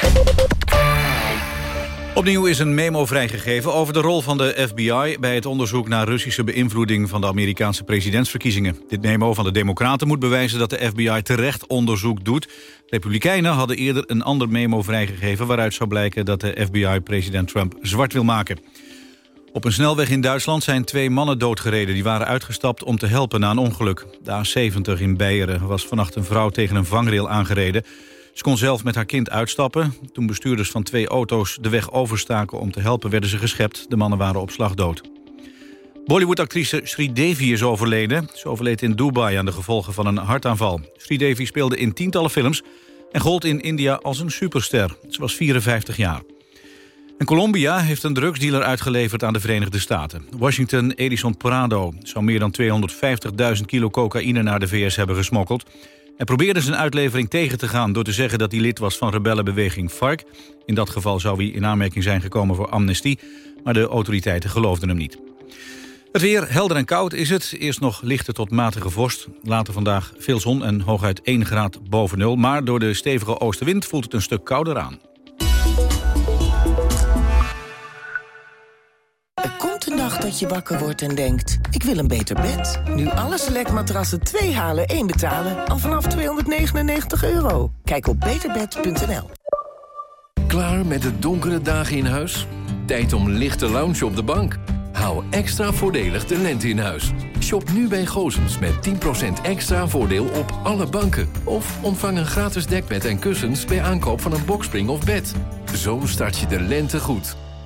Opnieuw is een memo vrijgegeven over de rol van de FBI... bij het onderzoek naar Russische beïnvloeding van de Amerikaanse presidentsverkiezingen. Dit memo van de Democraten moet bewijzen dat de FBI terecht onderzoek doet. Republikeinen hadden eerder een ander memo vrijgegeven... waaruit zou blijken dat de FBI president Trump zwart wil maken. Op een snelweg in Duitsland zijn twee mannen doodgereden. Die waren uitgestapt om te helpen na een ongeluk. De A70 in Beieren was vannacht een vrouw tegen een vangrail aangereden... Ze kon zelf met haar kind uitstappen. Toen bestuurders van twee auto's de weg overstaken om te helpen... werden ze geschept. De mannen waren op slag dood. Bollywood-actrice Sridevi is overleden. Ze overleed in Dubai aan de gevolgen van een hartaanval. Sridevi speelde in tientallen films en gold in India als een superster. Ze was 54 jaar. En Colombia heeft een drugsdealer uitgeleverd aan de Verenigde Staten. Washington Edison Prado zou meer dan 250.000 kilo cocaïne naar de VS hebben gesmokkeld. Hij probeerde zijn uitlevering tegen te gaan door te zeggen dat hij lid was van rebellenbeweging FARC. In dat geval zou hij in aanmerking zijn gekomen voor amnestie, maar de autoriteiten geloofden hem niet. Het weer, helder en koud is het. Eerst nog lichte tot matige vorst. Later vandaag veel zon en hooguit 1 graad boven nul. Maar door de stevige oostenwind voelt het een stuk kouder aan. Een dag dat je wakker wordt en denkt... ik wil een beter bed. Nu alle selectmatrassen 2 halen, 1 betalen. Al vanaf 299 euro. Kijk op beterbed.nl. Klaar met de donkere dagen in huis? Tijd om lichte lounge op de bank. Hou extra voordelig de lente in huis. Shop nu bij Gozens met 10% extra voordeel op alle banken. Of ontvang een gratis dekbed en kussens bij aankoop van een bokspring of bed. Zo start je de lente goed.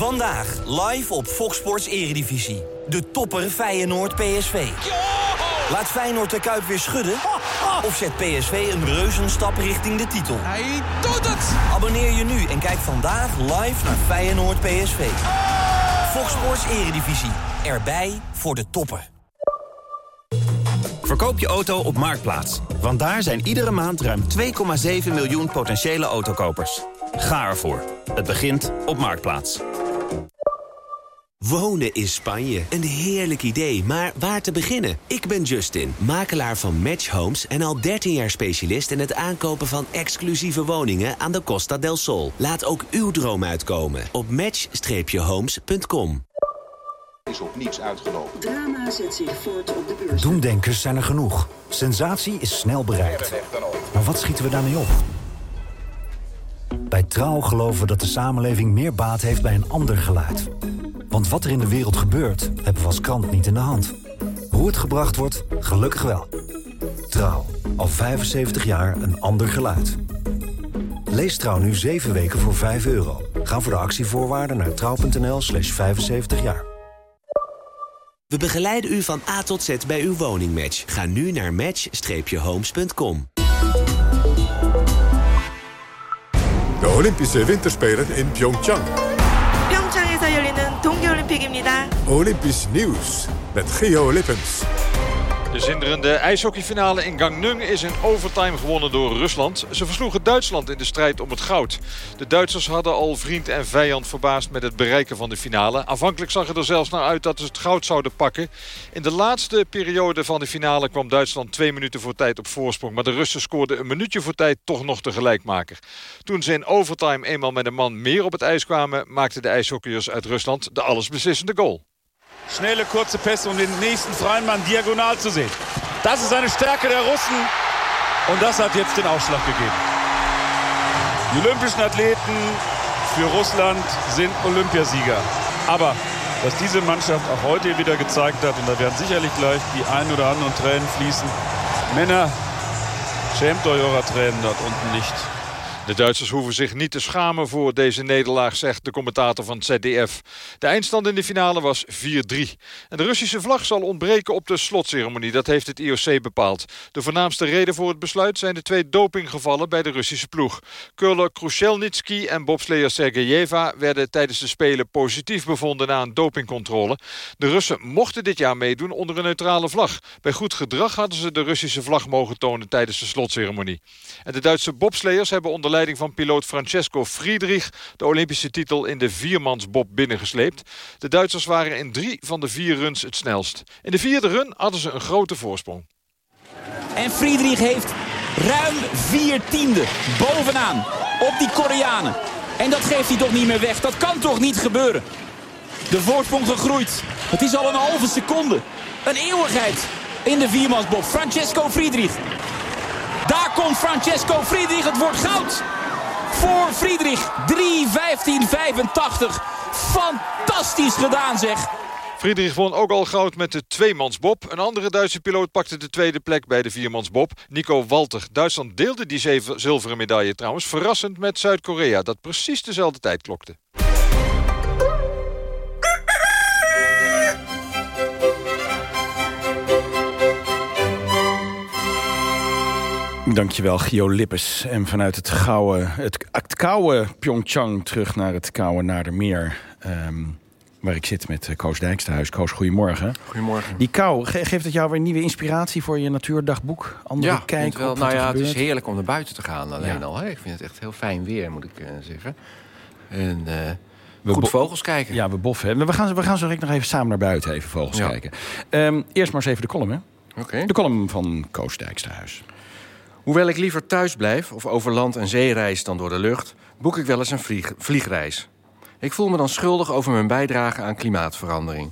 Vandaag live op Fox Sports Eredivisie. De topper Feyenoord PSV. Laat Feyenoord de Kuip weer schudden? Of zet PSV een reuzenstap richting de titel? Hij doet het! Abonneer je nu en kijk vandaag live naar Feyenoord PSV. Fox Sports Eredivisie. Erbij voor de toppen. Verkoop je auto op Marktplaats. Want daar zijn iedere maand ruim 2,7 miljoen potentiële autokopers. Ga ervoor. Het begint op Marktplaats. Wonen in Spanje. Een heerlijk idee, maar waar te beginnen? Ik ben Justin, makelaar van Match Homes... en al 13 jaar specialist in het aankopen van exclusieve woningen... aan de Costa del Sol. Laat ook uw droom uitkomen op match-homes.com. Is op niets uitgelopen. Drama zet zich voort op de beurs. Doemdenkers zijn er genoeg. Sensatie is snel bereikt. Maar wat schieten we daarmee op? Bij Trouw geloven we dat de samenleving meer baat heeft bij een ander geluid. Want wat er in de wereld gebeurt, hebben we als krant niet in de hand. Hoe het gebracht wordt, gelukkig wel. Trouw, al 75 jaar een ander geluid. Lees Trouw nu 7 weken voor 5 euro. Ga voor de actievoorwaarden naar trouw.nl slash 75 jaar. We begeleiden u van A tot Z bij uw woningmatch. Ga nu naar match-homes.com. De Olympische Winterspelen in Pyeongchang. 평창에서 열리는 동계올림픽입니다. Olympisch nieuws met Geo Lippens. De zinderende ijshockeyfinale in Gangneung is in overtime gewonnen door Rusland. Ze versloegen Duitsland in de strijd om het goud. De Duitsers hadden al vriend en vijand verbaasd met het bereiken van de finale. Aanvankelijk zag het er zelfs naar uit dat ze het goud zouden pakken. In de laatste periode van de finale kwam Duitsland twee minuten voor tijd op voorsprong. Maar de Russen scoorden een minuutje voor tijd toch nog de gelijkmaker. Toen ze in overtime eenmaal met een man meer op het ijs kwamen... maakten de ijshockeyers uit Rusland de allesbeslissende goal. Schnelle, kurze Pässe, um den nächsten freien Mann diagonal zu sehen. Das ist eine Stärke der Russen und das hat jetzt den Ausschlag gegeben. Die olympischen Athleten für Russland sind Olympiasieger. Aber was diese Mannschaft auch heute wieder gezeigt hat, und da werden sicherlich gleich die ein oder anderen Tränen fließen. Männer, schämt euch eurer Tränen dort unten nicht. De Duitsers hoeven zich niet te schamen voor deze nederlaag, zegt de commentator van ZDF. De eindstand in de finale was 4-3. En de Russische vlag zal ontbreken op de slotceremonie. Dat heeft het IOC bepaald. De voornaamste reden voor het besluit zijn de twee dopinggevallen bij de Russische ploeg. Curler Krushelnitsky en bobsleer Sergejeva werden tijdens de Spelen positief bevonden na een dopingcontrole. De Russen mochten dit jaar meedoen onder een neutrale vlag. Bij goed gedrag hadden ze de Russische vlag mogen tonen tijdens de slotceremonie. En de Duitse bobsleers hebben onder leiding van piloot Francesco Friedrich... de Olympische titel in de viermansbob binnengesleept. De Duitsers waren in drie van de vier runs het snelst. In de vierde run hadden ze een grote voorsprong. En Friedrich heeft ruim vier tiende bovenaan op die Koreanen. En dat geeft hij toch niet meer weg. Dat kan toch niet gebeuren. De voorsprong gegroeid. Het is al een halve seconde. Een eeuwigheid in de viermansbob. Francesco Friedrich daar komt Francesco Friedrich. Het wordt goud voor Friedrich. 3.15.85. Fantastisch gedaan zeg. Friedrich won ook al goud met de tweemansbob. Een andere Duitse piloot pakte de tweede plek bij de viermansbob. Nico Walter. Duitsland deelde die zilveren medaille trouwens verrassend met Zuid-Korea... dat precies dezelfde tijd klokte. Dankjewel, Gio Lippes. En vanuit het, gouden, het, het koude Pyeongchang terug naar het koude Nadermeer. Um, waar ik zit met eh, Koos Dijksterhuis. Koos, goedemorgen. Goedemorgen. Die kou, geeft het jou weer nieuwe inspiratie voor je natuurdagboek? Andere ja, kijk wel. Nou ja, het is heerlijk om naar buiten te gaan alleen al. Hè? Ik vind het echt heel fijn weer, moet ik uh, zeggen. En... Uh, we goed vogels kijken. Ja, we boffen. We gaan, we gaan zo direct nog even samen naar buiten even vogels kijken. Um, eerst maar eens even de column, hè? Oké. De column van Koos Dijksterhuis. Hoewel ik liever thuis blijf of over land en zee reis dan door de lucht, boek ik wel eens een vlieg vliegreis. Ik voel me dan schuldig over mijn bijdrage aan klimaatverandering.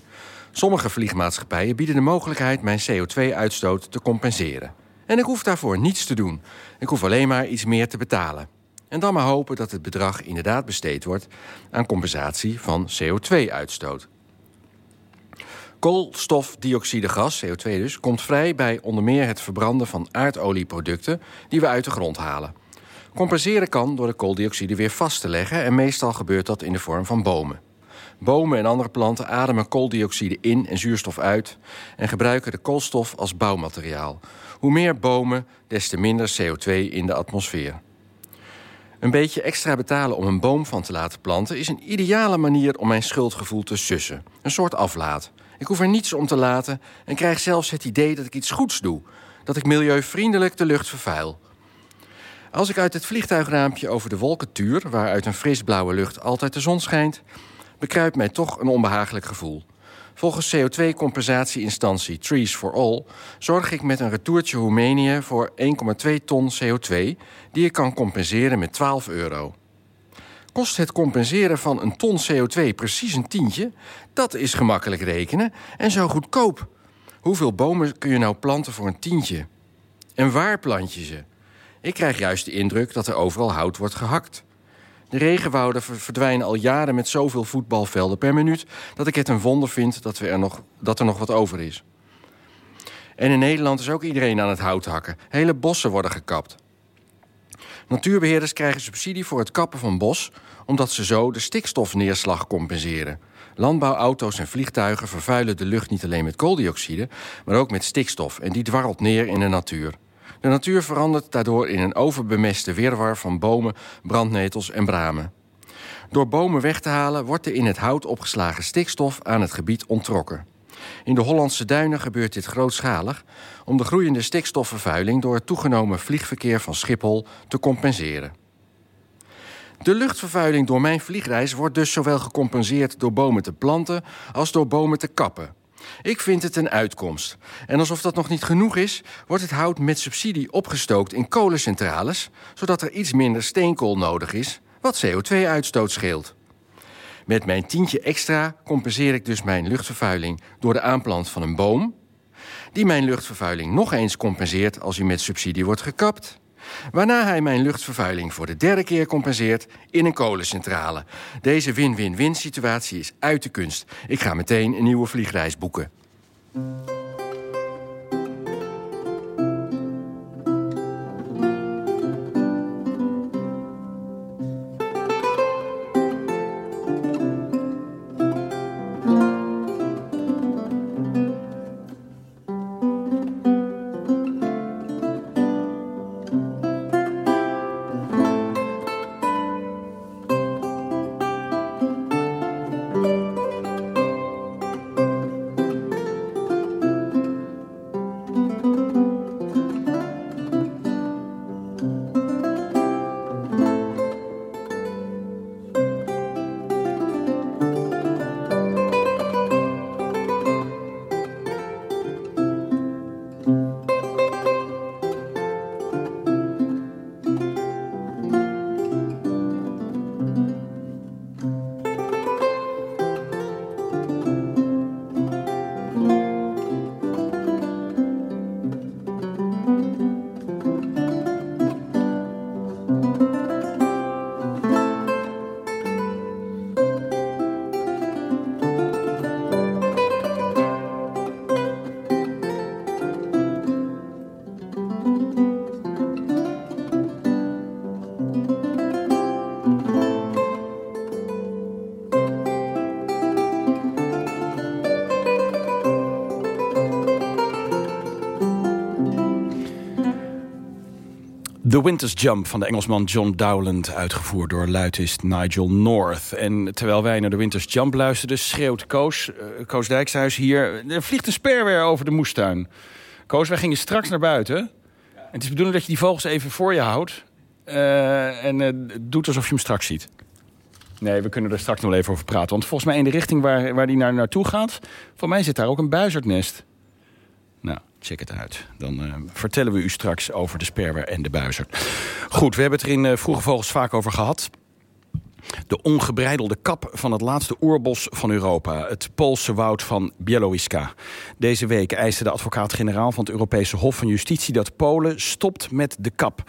Sommige vliegmaatschappijen bieden de mogelijkheid mijn CO2-uitstoot te compenseren. En ik hoef daarvoor niets te doen. Ik hoef alleen maar iets meer te betalen. En dan maar hopen dat het bedrag inderdaad besteed wordt aan compensatie van CO2-uitstoot. Koolstofdioxidegas, CO2 dus, komt vrij bij onder meer het verbranden van aardolieproducten die we uit de grond halen. Compenseren kan door de kooldioxide weer vast te leggen en meestal gebeurt dat in de vorm van bomen. Bomen en andere planten ademen kooldioxide in en zuurstof uit en gebruiken de koolstof als bouwmateriaal. Hoe meer bomen, des te minder CO2 in de atmosfeer. Een beetje extra betalen om een boom van te laten planten is een ideale manier om mijn schuldgevoel te sussen. Een soort aflaat. Ik hoef er niets om te laten en krijg zelfs het idee dat ik iets goeds doe. Dat ik milieuvriendelijk de lucht vervuil. Als ik uit het vliegtuigraampje over de wolken tuur... waar uit een frisblauwe lucht altijd de zon schijnt... bekruipt mij toch een onbehagelijk gevoel. Volgens CO2-compensatieinstantie Trees for All... zorg ik met een retourtje Roemenië voor 1,2 ton CO2... die ik kan compenseren met 12 euro. Kost het compenseren van een ton CO2 precies een tientje? Dat is gemakkelijk rekenen en zo goedkoop. Hoeveel bomen kun je nou planten voor een tientje? En waar plant je ze? Ik krijg juist de indruk dat er overal hout wordt gehakt. De regenwouden verdwijnen al jaren met zoveel voetbalvelden per minuut... dat ik het een wonder vind dat, we er, nog, dat er nog wat over is. En in Nederland is ook iedereen aan het hout hakken. Hele bossen worden gekapt. Natuurbeheerders krijgen subsidie voor het kappen van bos... omdat ze zo de stikstofneerslag compenseren. Landbouwauto's en vliegtuigen vervuilen de lucht niet alleen met kooldioxide... maar ook met stikstof en die dwarrelt neer in de natuur. De natuur verandert daardoor in een overbemeste wirwar van bomen, brandnetels en bramen. Door bomen weg te halen wordt de in het hout opgeslagen stikstof aan het gebied onttrokken. In de Hollandse duinen gebeurt dit grootschalig om de groeiende stikstofvervuiling door het toegenomen vliegverkeer van Schiphol te compenseren. De luchtvervuiling door mijn vliegreis wordt dus zowel gecompenseerd door bomen te planten als door bomen te kappen. Ik vind het een uitkomst. En alsof dat nog niet genoeg is, wordt het hout met subsidie opgestookt in kolencentrales, zodat er iets minder steenkool nodig is, wat CO2-uitstoot scheelt. Met mijn tientje extra compenseer ik dus mijn luchtvervuiling door de aanplant van een boom, die mijn luchtvervuiling nog eens compenseert als hij met subsidie wordt gekapt. Waarna hij mijn luchtvervuiling voor de derde keer compenseert in een kolencentrale. Deze win-win-win situatie is uit de kunst. Ik ga meteen een nieuwe vliegreis boeken. Winter's Jump van de Engelsman John Dowland... uitgevoerd door luitist Nigel North. En terwijl wij naar de Winter's Jump luisterden... schreeuwt Koos, uh, Koos Dijkshuis hier... er vliegt een sperwer over de moestuin. Koos, wij gingen straks naar buiten. En het is bedoeling dat je die vogels even voor je houdt... Uh, en uh, doet alsof je hem straks ziet. Nee, we kunnen er straks nog even over praten. Want volgens mij in de richting waar, waar die naar, naartoe gaat... voor mij zit daar ook een buizerdnest. Nou, check het uit. Dan uh, vertellen we u straks over de sperwer en de buizerd. Goed, we hebben het er in uh, Vroege Vogels vaak over gehad. De ongebreidelde kap van het laatste oerbos van Europa. Het Poolse woud van Bielowiska. Deze week eiste de advocaat-generaal van het Europese Hof van Justitie... dat Polen stopt met de kap.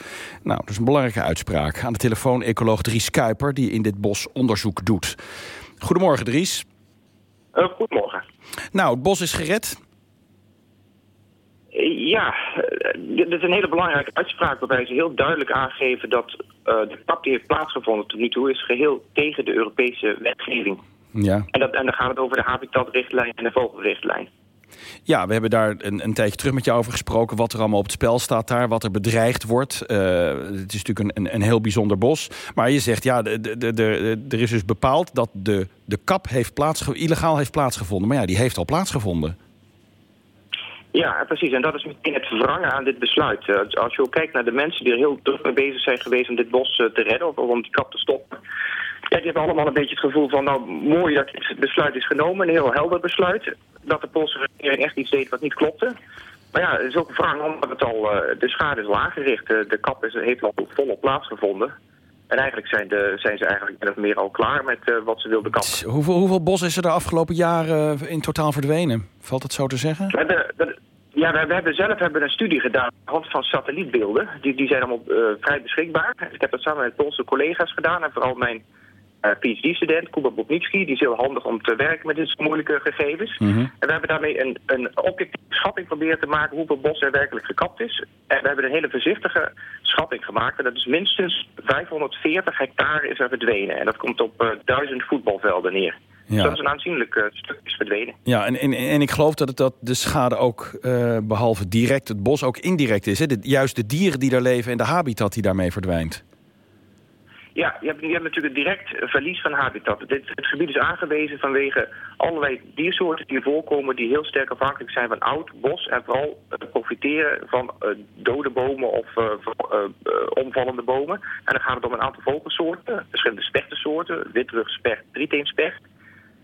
Nou, dat is een belangrijke uitspraak. Aan de telefoon ecoloog Dries Kuiper... die in dit bos onderzoek doet. Goedemorgen, Dries. Uh, goedemorgen. Nou, het bos is gered. Ja, dit is een hele belangrijke uitspraak waarbij ze heel duidelijk aangeven dat uh, de kap die heeft plaatsgevonden tot nu toe is geheel tegen de Europese wetgeving. Ja. En, dat, en dan gaat het over de habitatrichtlijn en de vogelrichtlijn. Ja, we hebben daar een, een tijdje terug met jou over gesproken... wat er allemaal op het spel staat daar, wat er bedreigd wordt. Uh, het is natuurlijk een, een, heel bijzonder bos. Maar je zegt, ja, de, de, de, er is dus bepaald dat de, de kap heeft plaatsge illegaal heeft plaatsgevonden. Maar ja, die heeft al plaatsgevonden. Ja, precies. En dat is meteen het verrangen aan dit besluit. Uh, als je ook kijkt naar de mensen die er heel druk mee bezig zijn geweest om dit bos uh, te redden of om die kap te stoppen. Ja, die hebben allemaal een beetje het gevoel van, nou, mooi dat dit besluit is genomen. Een heel helder besluit. Dat de Poolse regering echt iets deed wat niet klopte. Maar ja, het is ook een omdat het al, uh, de schade is al aangericht. de kap is, heeft al volop plaatsgevonden. En eigenlijk zijn, de, zijn ze eigenlijk min of meer al klaar met uh, wat ze wilden kappen. Hoeveel, hoeveel bos is er de afgelopen jaren in totaal verdwenen? Valt het zo te zeggen? We hebben, we, ja, we, hebben zelf hebben een studie gedaan aan de hand van satellietbeelden. Die, die zijn allemaal uh, vrij beschikbaar. Ik heb dat samen met Poolse collega's gedaan. En vooral mijn uh, PhD-student, Kuba Bobnicki. Die is heel handig om te werken met dit moeilijke gegevens. Mhm. Mm -hmm. En we hebben daarmee een, een objectieve schatting proberen te maken hoeveel bos er werkelijk gekapt is. En we hebben een hele voorzichtige schatting gemaakt. En dat is minstens 540 hectare is er verdwenen. En dat komt op uh, duizend voetbalvelden neer. Ja. Dus dat is een aanzienlijk uh, stuk is verdwenen. Ja, en, en, en ik geloof dat, het, dat de schade ook, behalve direct het bos, ook indirect is. Hè? De, juist de dieren die daar leven en de habitat die daarmee verdwijnt. Ja, je hebt, je hebt natuurlijk direct verlies van habitat. Dit, het gebied is aangewezen vanwege allerlei diersoorten die voorkomen... die heel sterk afhankelijk zijn van oud bos... en vooral uh, profiteren van uh, dode bomen of uh, omvallende bomen. En dan gaat het om een aantal vogelsoorten, verschillende spechtensoorten... witrugspecht, drieteenspech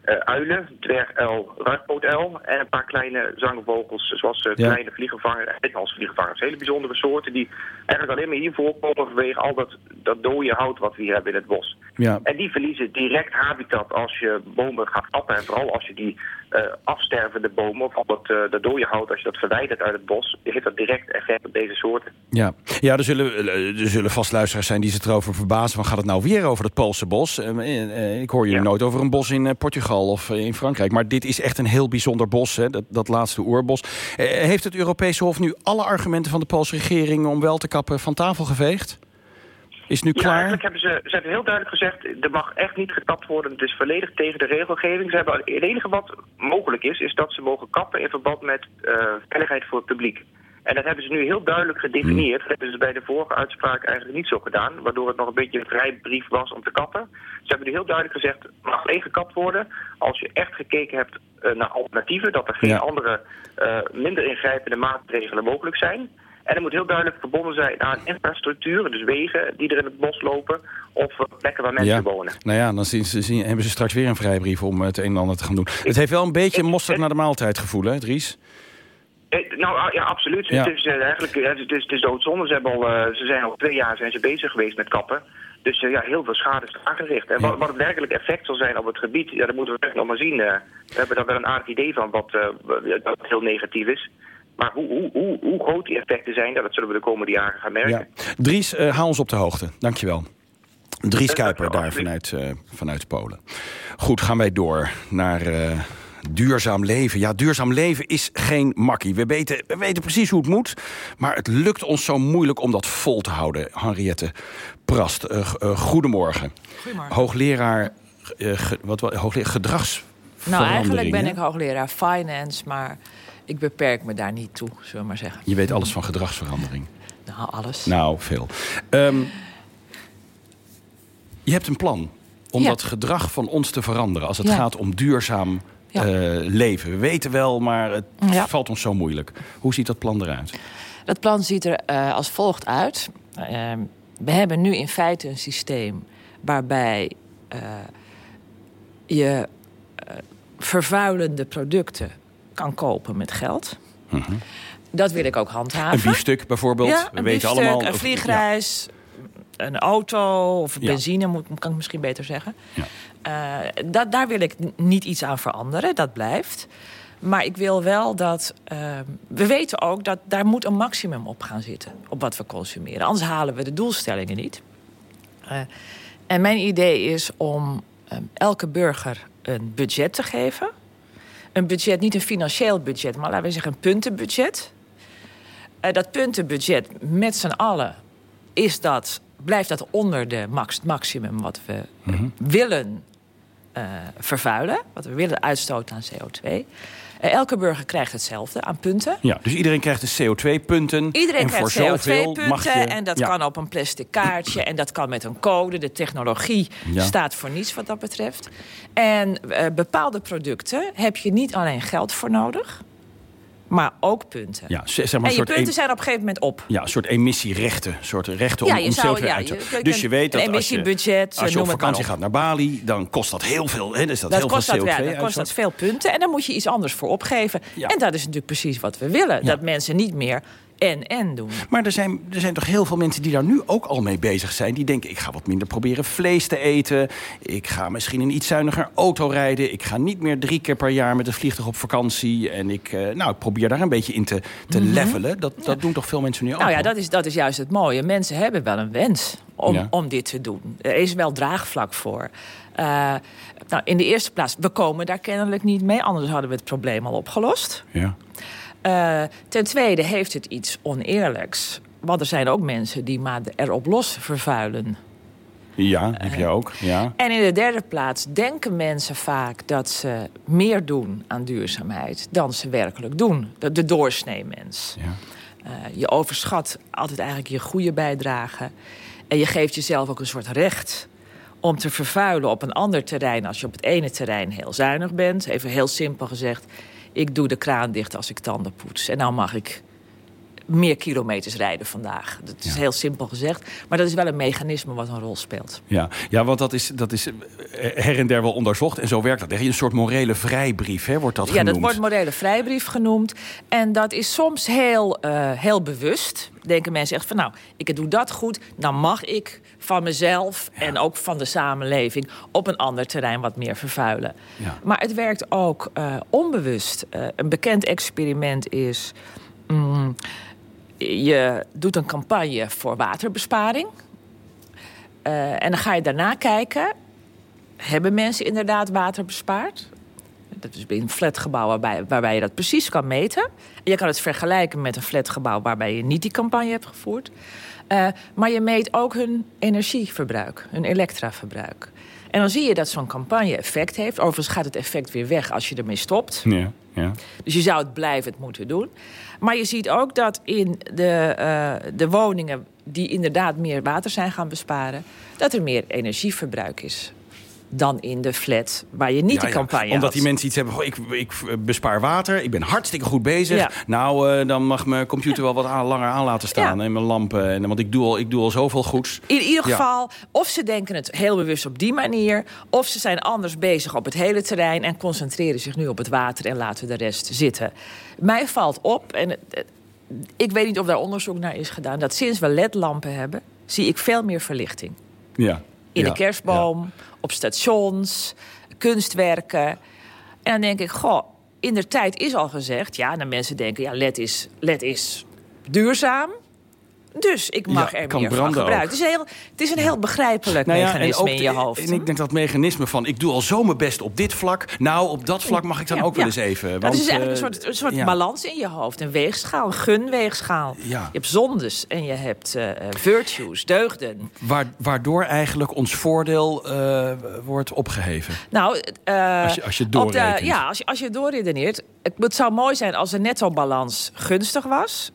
uh, uilen, dwerguil, ruigpootuil en een paar kleine zangvogels zoals uh, ja. kleine vliegenvangers en als vliegenvangers. Hele bijzondere soorten die eigenlijk alleen maar hier voorkomen vanwege al dat, dat dode hout wat we hier hebben in het bos. Ja. En die verliezen direct habitat als je bomen gaat kappen en vooral als je die uh, afstervende bomen of al dat, dat dode hout, als je dat verwijdert uit het bos, heeft dat direct effect op deze soorten. Ja, ja er, zullen, er zullen vast luisteraars zijn die zich erover verbazen van gaat het nou weer over dat Poolse bos? Uh, ik hoor ja. nooit over een bos in Portugal of in Frankrijk, maar dit is echt een heel bijzonder bos, hè, dat, dat laatste oerbos. heeft het Europese Hof nu alle argumenten van de Poolse regering om wel te kappen van tafel geveegd? Is nu klaar? Ja, eigenlijk hebben ze, ze hebben heel duidelijk gezegd... er mag echt niet gekapt worden. Het is volledig tegen de regelgeving. Ze hebben, het enige wat mogelijk is, is dat ze mogen kappen... in verband met uh, veiligheid voor het publiek. En dat hebben ze nu heel duidelijk gedefinieerd. Dat hebben ze bij de vorige uitspraak eigenlijk niet zo gedaan... waardoor het nog een beetje een vrij brief was om te kappen. Ze hebben nu heel duidelijk gezegd... mag alleen gekapt worden als je echt gekeken hebt uh, naar alternatieven... dat er geen ja. andere, uh, minder ingrijpende maatregelen mogelijk zijn... En er moet heel duidelijk verbonden zijn aan infrastructuur, dus wegen die er in het bos lopen, of plekken waar mensen ja. wonen. Nou ja, dan zien ze, zien, hebben ze straks weer een vrijbrief om het een en ander te gaan doen. Het heeft wel een beetje mosterd naar de maaltijd gevoel, hè, Dries? Eh, nou ja, absoluut. Ja. Het is uh, eigenlijk het is, het is doodzonde. Ze, hebben al, uh, ze zijn al twee jaar zijn ze bezig geweest met kappen. Dus uh, ja, heel veel schade is aangericht. En wat, wat het werkelijk effect zal zijn op het gebied, ja, dat moeten we nog maar zien. we hebben daar wel een aardig idee van wat, dat heel negatief is. Maar hoe, hoe, hoe, hoe groot die effecten zijn, dat zullen we de komende jaren gaan merken. Ja. Dries, haal ons op de hoogte. Dankjewel. Dries Kuiper daar vanuit, vanuit Polen. Goed, gaan wij door naar duurzaam leven. Ja, duurzaam leven is geen makkie. We weten, we weten precies hoe het moet, maar het lukt ons zo moeilijk om dat vol te houden. Henriette Prast, goedemorgen. Goedemorgen. Hoogleraar, ge, wat, hoogleraar gedragsverandering. Nou, eigenlijk ben ik hoogleraar finance, maar ik beperk me daar niet toe, zullen we maar zeggen. Je weet alles van gedragsverandering? Nou, alles. Nou, veel. Um, je hebt een plan om ja. dat gedrag van ons te veranderen... als het ja. gaat om duurzaam ja. uh, leven. We weten wel, maar het valt ons zo moeilijk. Hoe ziet dat plan eruit? Dat plan ziet er uh, als volgt uit. Uh, we hebben nu in feite een systeem waarbij je vervuilende producten kan kopen met geld. Mhm. -huh. Dat wil ik ook handhaven. Een biefstuk bijvoorbeeld. Ja, We een weten allemaal. een vliegreis, een auto of benzine, moet, kan ik misschien beter zeggen. Ja. Uh, dat, daar wil ik niet iets aan veranderen, dat blijft. Maar ik wil wel dat... Uh, we weten ook dat daar moet een maximum op gaan zitten. Op wat we consumeren. Anders halen we de doelstellingen niet. Uh, en mijn idee is om um, elke burger een budget te geven. Een budget, niet een financieel budget, maar laten we zeggen een puntenbudget. Uh, dat puntenbudget met z'n allen is dat, blijft dat onder de max, maximum wat we Mhm. mm -hmm. willen vervuilen. Wat we willen uitstoten aan CO2. Uh, elke burger krijgt hetzelfde aan punten. Ja, dus iedereen krijgt de CO2-punten. Iedereen en krijgt voor CO2-punten. Je... En dat ja. kan op een plastic kaartje. en dat kan met een code. De technologie ja. staat voor niets wat dat betreft. En uh, bepaalde producten heb je niet alleen geld voor nodig maar ook punten. Ja, zeg maar en je soort punten zijn op een gegeven moment op. Ja, een soort emissierechten. soort rechten ja, om, om zou, CO2 ja, uit te... Je, dus je weet dat als je, als je op vakantie op. gaat naar Bali... dan kost dat heel veel, hè, dus dat, dat heel kost veel CO2 dat, ja, dan kost dat veel punten. En dan moet je iets anders voor opgeven. En dat is natuurlijk precies wat we willen. Dat mensen niet meer en-en doen. Maar er zijn, er zijn toch heel veel mensen die daar nu ook al mee bezig zijn. Die denken, ik ga wat minder proberen vlees te eten. Ik ga misschien een iets zuiniger auto rijden. Ik ga niet meer drie keer per jaar met een vliegtuig op vakantie. En ik, uh, nou, ik probeer daar een beetje in te, te mm -hmm. levelen. Dat, dat ja. doen toch veel mensen nu ook? Nou ja, dat is, dat is juist het mooie. Mensen hebben wel een wens om, ja. om dit te doen. Er is wel draagvlak voor. Uh, nou, in de eerste plaats, we komen daar kennelijk niet mee. Anders hadden we het probleem al opgelost. Ja. Uh, ten tweede heeft het iets oneerlijks. Want er zijn ook mensen die maar erop los vervuilen. Ja, heb je ook. Ja. En in de derde plaats denken mensen vaak dat ze meer doen aan duurzaamheid dan ze werkelijk doen. De, de doorsnee mens. Ja. Uh, je overschat altijd eigenlijk je goede bijdrage. En je geeft jezelf ook een soort recht om te vervuilen op een ander terrein... als je op het ene terrein heel zuinig bent. Even heel simpel gezegd, ik doe de kraan dicht als ik tanden poets. En nou mag ik meer kilometers rijden vandaag. Dat is heel simpel gezegd. Maar dat is wel een mechanisme wat een rol speelt. Ja, ja want dat is, dat is eh, her en der wel onderzocht. En zo werkt dat. Een soort morele vrijbrief hè, wordt dat ja, genoemd. dat wordt morele vrijbrief genoemd. En dat is soms heel, uh, heel bewust. Denken mensen echt van, nou, ik doe dat goed. Dan mag ik van mezelf en ook van de samenleving... op een ander terrein wat meer vervuilen. Ja. Maar het werkt ook uh, onbewust. een bekend experiment is... Mm, je doet een campagne voor waterbesparing. Uh, en dan ga je daarna kijken... hebben mensen inderdaad water bespaard? Dat is een flatgebouw waarbij, waarbij je dat precies kan meten. En je kan het vergelijken met een flatgebouw... waarbij je niet die campagne hebt gevoerd. Uh, maar je meet ook hun energieverbruik, hun elektraverbruik. En dan zie je dat zo'n campagne effect heeft. Overigens gaat het effect weer weg als je ermee stopt. Ja, ja. Dus je zou het blijvend moeten doen. Maar je ziet ook dat in de, uh, de woningen die inderdaad meer water zijn gaan besparen... dat er meer energieverbruik is dan in de flat waar je niet ja, de campagne ja, Omdat had. die mensen iets hebben ik, ik bespaar water, ik ben hartstikke goed bezig. Ja. Nou, uh, dan mag mijn computer wel wat aan, langer aan laten staan. En mijn lampen, en, want ik doe, al, ik doe al zoveel goeds. In ieder geval, of ze denken het heel bewust op die manier... of ze zijn anders bezig op het hele terrein... en concentreren zich nu op het water en laten de rest zitten. Mij valt op, en ik weet niet of daar onderzoek naar is gedaan... dat sinds we ledlampen hebben, zie ik veel meer verlichting. Ja. In de kerstboom, op stations, kunstwerken. En dan denk ik, goh, in de tijd is al gezegd... ja, dan mensen denken, ja, LED is, LED is duurzaam... Dus ik mag Ja, er meer van gebruiken. Het is, een heel, het is een heel begrijpelijk Nou ja, mechanisme in je hoofd. En ik denk dat mechanisme van, ik doe al zo mijn best op dit vlak. Nou, op dat vlak mag ik dan Ja, ook wel eens even. Want, het is eigenlijk eh, een soort, een soort balans in je hoofd. Een weegschaal, een gunweegschaal. Je hebt zondes en je hebt eh, eh, virtues, deugden. Waar- waardoor eigenlijk ons voordeel eh, wordt opgeheven. Nou, eh, Als je- als je doorrekent. ja, als je, als je doorredeneert. Het, het zou mooi zijn als de netto-balans gunstig was.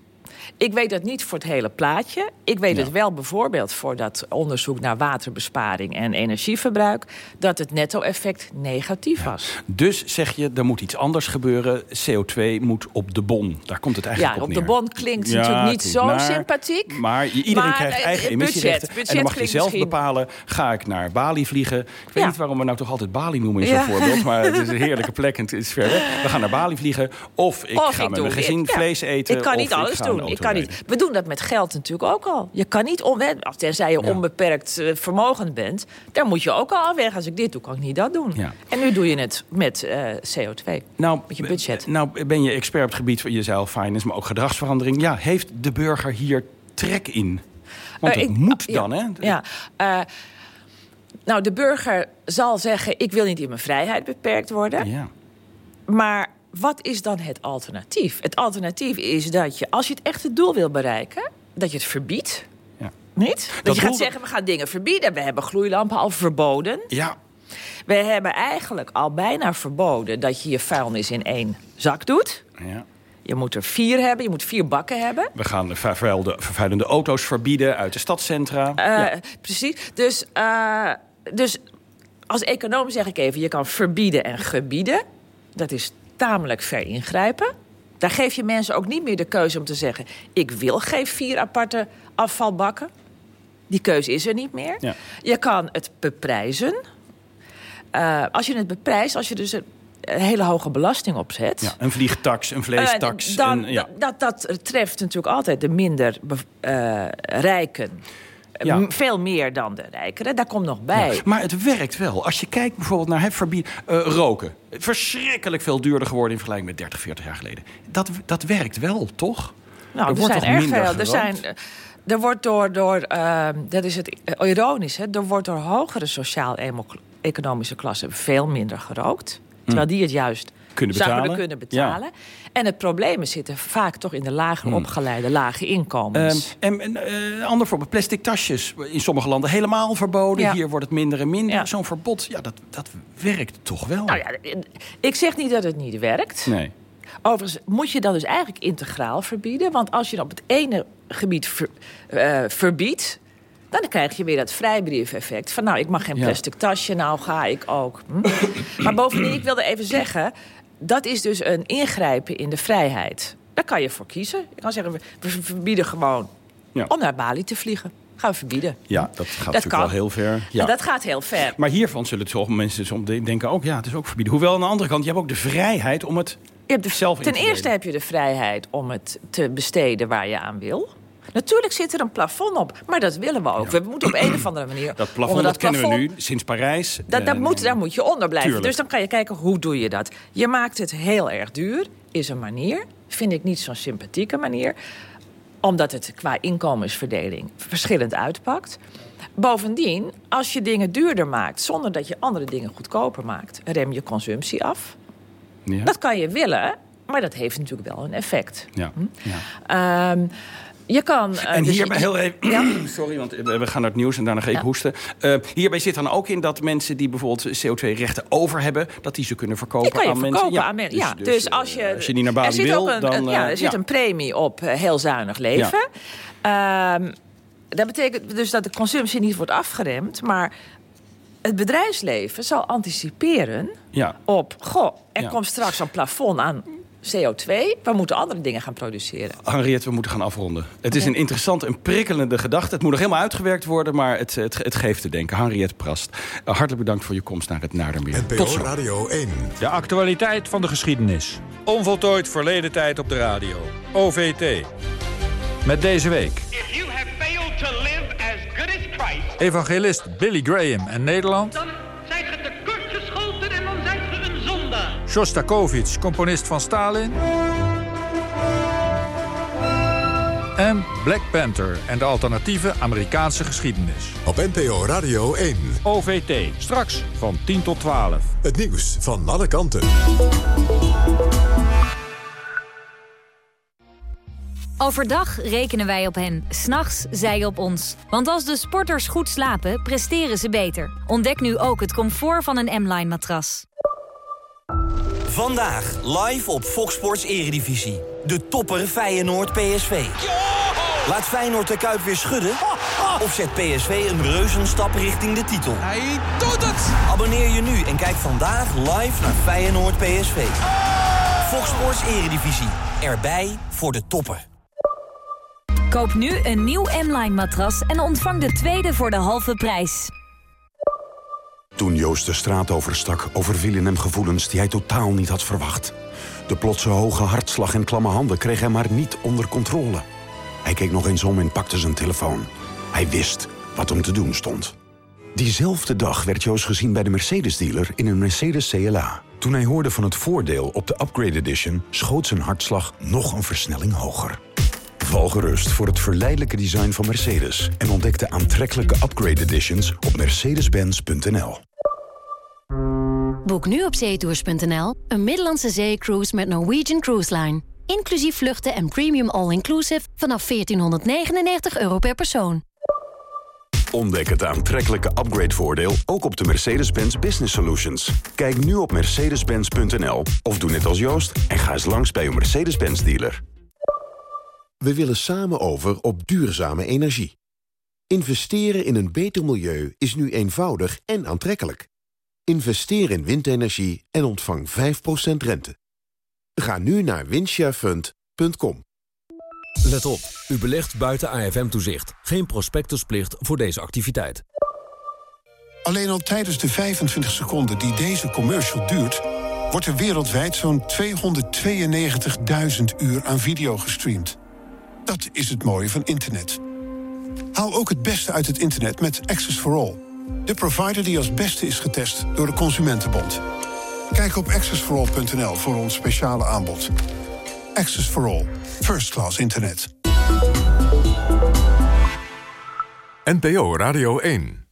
Ik weet dat niet voor het hele plaatje. Ik weet het wel bijvoorbeeld voor dat onderzoek naar waterbesparing en energieverbruik. dat het netto-effect negatief was. Dus zeg je, er moet iets anders gebeuren. CO2 moet op de bon. Daar komt het eigenlijk Ja, op op neer. de bon klinkt Ja, natuurlijk niet zo sympathiek. Maar iedereen Maar, krijgt eigen budget, emissierechten. en dan mag je zelf misschien- bepalen, ga ik naar Bali vliegen. Ik weet Ja. niet waarom we nou toch altijd Bali noemen in zo'n Ja. voorbeeld. Maar het is een heerlijke plek en het is ver weg. We gaan naar Bali vliegen. Of ik Of ga ik met mijn gezin. Ja. vlees eten. Ik kan niet alles doen. Ik kan niet. We doen dat met geld natuurlijk ook al. Je kan niet onwe- tenzij je onbeperkt eh, vermogend bent. Daar moet je ook al aan weg. Als ik dit doe, kan ik niet dat doen. Ja. En nu doe je het met eh, CO2. Nou, met je budget. Nou ben je expert op het gebied van jezelf, finance, maar ook gedragsverandering. Ja, heeft de burger hier trek in? Want Eh, het ik- moet ja, dan, hè? Ja. nou, de burger zal zeggen... ik wil niet in mijn vrijheid beperkt worden. Ja. Maar wat is dan het alternatief? Het alternatief is dat je, als je het echte doel wil bereiken... dat je het verbiedt. Ja. Niet? Dat, Dat je gaat zeggen, we gaan dingen verbieden. We hebben gloeilampen al verboden. Ja, We hebben eigenlijk al bijna verboden... dat je je vuilnis in één zak doet. ja. Je moet er vier hebben, je moet vier bakken hebben. We gaan de vervuilde, vervuilende auto's verbieden uit de stadscentra. Eh, Precies. Dus, eh, dus als econoom zeg ik even... je kan verbieden en gebieden. Dat is tamelijk ver ingrijpen. Daar geef je mensen ook niet meer de keuze om te zeggen... ik wil geen vier aparte afvalbakken. Die keuze is er niet meer. Ja. Je kan het beprijzen. Eh, als je het beprijst, als je dus een, hele hoge belasting opzet... Ja, een vliegtax, een vleestax. Eh, dan, en, ja. dat, dat treft natuurlijk altijd de minder eh, rijken. Ja. M- Veel meer dan de rijkeren. Daar komt nog bij. Ja, maar het werkt wel. Als je kijkt bijvoorbeeld naar het verbieden... eh, roken. Verschrikkelijk veel duurder geworden in vergelijking met 30, 40 jaar geleden. Dat, dat werkt wel, toch? nou, er er, wordt zijn toch erg minder veel. Er, zijn, eh, er wordt door, door eh, dat is het eh, ironisch, hè, er wordt door hogere sociaal-economische klassen veel minder gerookt. Terwijl die het juist Hm. Kunnen zouden betalen. kunnen betalen. En het probleem zitten vaak toch in de lager Hm. opgeleide, lage inkomens. Ehm, en eh, ander voorbeeld, plastic tasjes. In sommige landen helemaal verboden. Ja. Hier wordt het minder en minder. Ja. Zo'n verbod, ja, dat, dat werkt toch wel? Nou ja, ik zeg niet dat het niet werkt. Nee. Overigens moet je dan dus eigenlijk integraal verbieden. Want als je op het ene gebied ver- eh, verbiedt... Dan krijg je weer dat vrijbrief-effect. Van nou, ik mag geen Ja. plastic tasje, nou ga ik ook. Hm? maar bovendien, ik wilde even zeggen... dat is dus een ingrijpen in de vrijheid. Daar kan je voor kiezen. Je kan zeggen, we- verbieden gewoon Ja. om naar Bali te vliegen. Gaan we verbieden. Ja, dat gaat natuurlijk kan. wel heel ver. Ja. En dat gaat heel ver. Maar hiervan zullen sommige mensen soms de- denken ook... ja, het is ook verbieden. Hoewel aan de andere kant, je hebt ook de vrijheid om het Je hebt de, zelf ten te eerste heb je de vrijheid om het te besteden waar je aan wil. Natuurlijk zit er een plafond op, maar dat willen we ook. We moeten op een of andere manier. Dat plafond, onder dat, kennen plafond- we nu, sinds Parijs. Dat, dat Eh, moet, daar moet je onder blijven. tuurlijk. Dus dan kan je kijken, hoe doe je dat? Je maakt het heel erg duur, is een manier. Vind ik niet zo'n sympathieke manier. Omdat het qua inkomensverdeling verschillend uitpakt. Bovendien, als je dingen duurder maakt... zonder dat je andere dingen goedkoper maakt... rem je consumptie af. Ja. Dat kan je willen, maar dat heeft natuurlijk wel een effect. Ja. ja. Ehm, je kan... eh, En dus hierbij heel even, sorry, want we we gaan naar het nieuws en daarna ga ik Ja. hoesten. Eh, hierbij zit dan ook in dat mensen die bijvoorbeeld CO2-rechten over hebben, dat die ze kunnen verkopen aan verkopen mensen. aan mensen. Ja, dus, als je, eh, als je die naar er Bali zit wil, een, dan een- ja, eh, er zit een premie op eh, heel zuinig leven. Ehm, dat betekent dus dat de consumptie niet wordt afgeremd, maar het bedrijfsleven zal anticiperen Ja. op, goh, er Ja. komt straks een plafond aan CO2, we moeten andere dingen gaan produceren. Henriette, we moeten gaan afronden. Het is een interessante en prikkelende gedachte. Het moet nog helemaal uitgewerkt worden, maar het, het, het geeft te denken. Henriette Prast, eh, hartelijk bedankt voor je komst naar het Naardenmeer. Tot zo. Radio 1. De actualiteit van de geschiedenis. Onvoltooid verleden tijd op de radio. OVT. Met deze week... Evangelist Billy Graham en Nederland. Shostakovich, componist van Stalin. En Black Panther en de alternatieve Amerikaanse geschiedenis. Op NPO Radio 1. OVT, straks van 10 tot 12. Het nieuws van alle kanten. Overdag rekenen wij op hen, s'nachts zij op ons. Want als de sporters goed slapen, presteren ze beter. Ontdek nu ook het comfort van een M-Line matras. Vandaag live op Fox Sports Eredivisie. De topper Feyenoord PSV. Laat Feyenoord de Kuip weer schudden? Of zet PSV een reuzenstap richting de titel? Hij doet het! Abonneer je nu en kijk vandaag live naar Feyenoord PSV. Fox Sports Eredivisie. Erbij voor de topper. Koop nu een nieuw M-Line matras en ontvang de tweede voor de halve prijs. Toen Joost de straat overstak, overvielen hem gevoelens die hij totaal niet had verwacht. De plotse hoge hartslag en klamme handen kreeg hij maar niet onder controle. Hij keek nog eens om en pakte zijn telefoon. Hij wist wat hem te doen stond. Diezelfde dag werd Joost gezien bij de Mercedes-dealer in een Mercedes CLA. Toen hij hoorde van het voordeel op de Upgrade Edition... schoot zijn hartslag nog een versnelling hoger. Val gerust voor het verleidelijke design van Mercedes... en ontdek de aantrekkelijke Upgrade Editions op mercedes-benz.nl. Boek nu op zeetours.nl een Middellandse zeecruise met Norwegian Cruise Line. Inclusief vluchten en premium all-inclusive vanaf 1499 euro per persoon. Ontdek het aantrekkelijke upgrade-voordeel ook op de Mercedes-Benz Business Solutions. Kijk nu op mercedes-benz.nl of doe net als Joost en ga eens langs bij uw Mercedes-Benz dealer. We willen samen over op duurzame energie. Investeren in een beter milieu is nu eenvoudig en aantrekkelijk. Investeer in windenergie en ontvang 5% rente. Ga nu naar windsharefund.com. Let op, u belegt buiten AFM-toezicht. Geen prospectusplicht voor deze activiteit. Alleen al tijdens de 25 seconden die deze commercial duurt... wordt er wereldwijd zo'n 292.000 uur aan video gestreamd. Dat is het mooie van internet. Haal ook het beste uit het internet met Access for All. De provider die als beste is getest door de Consumentenbond. Kijk op accessforall.nl voor ons speciale aanbod. Access for All. First class internet. NPO Radio 1.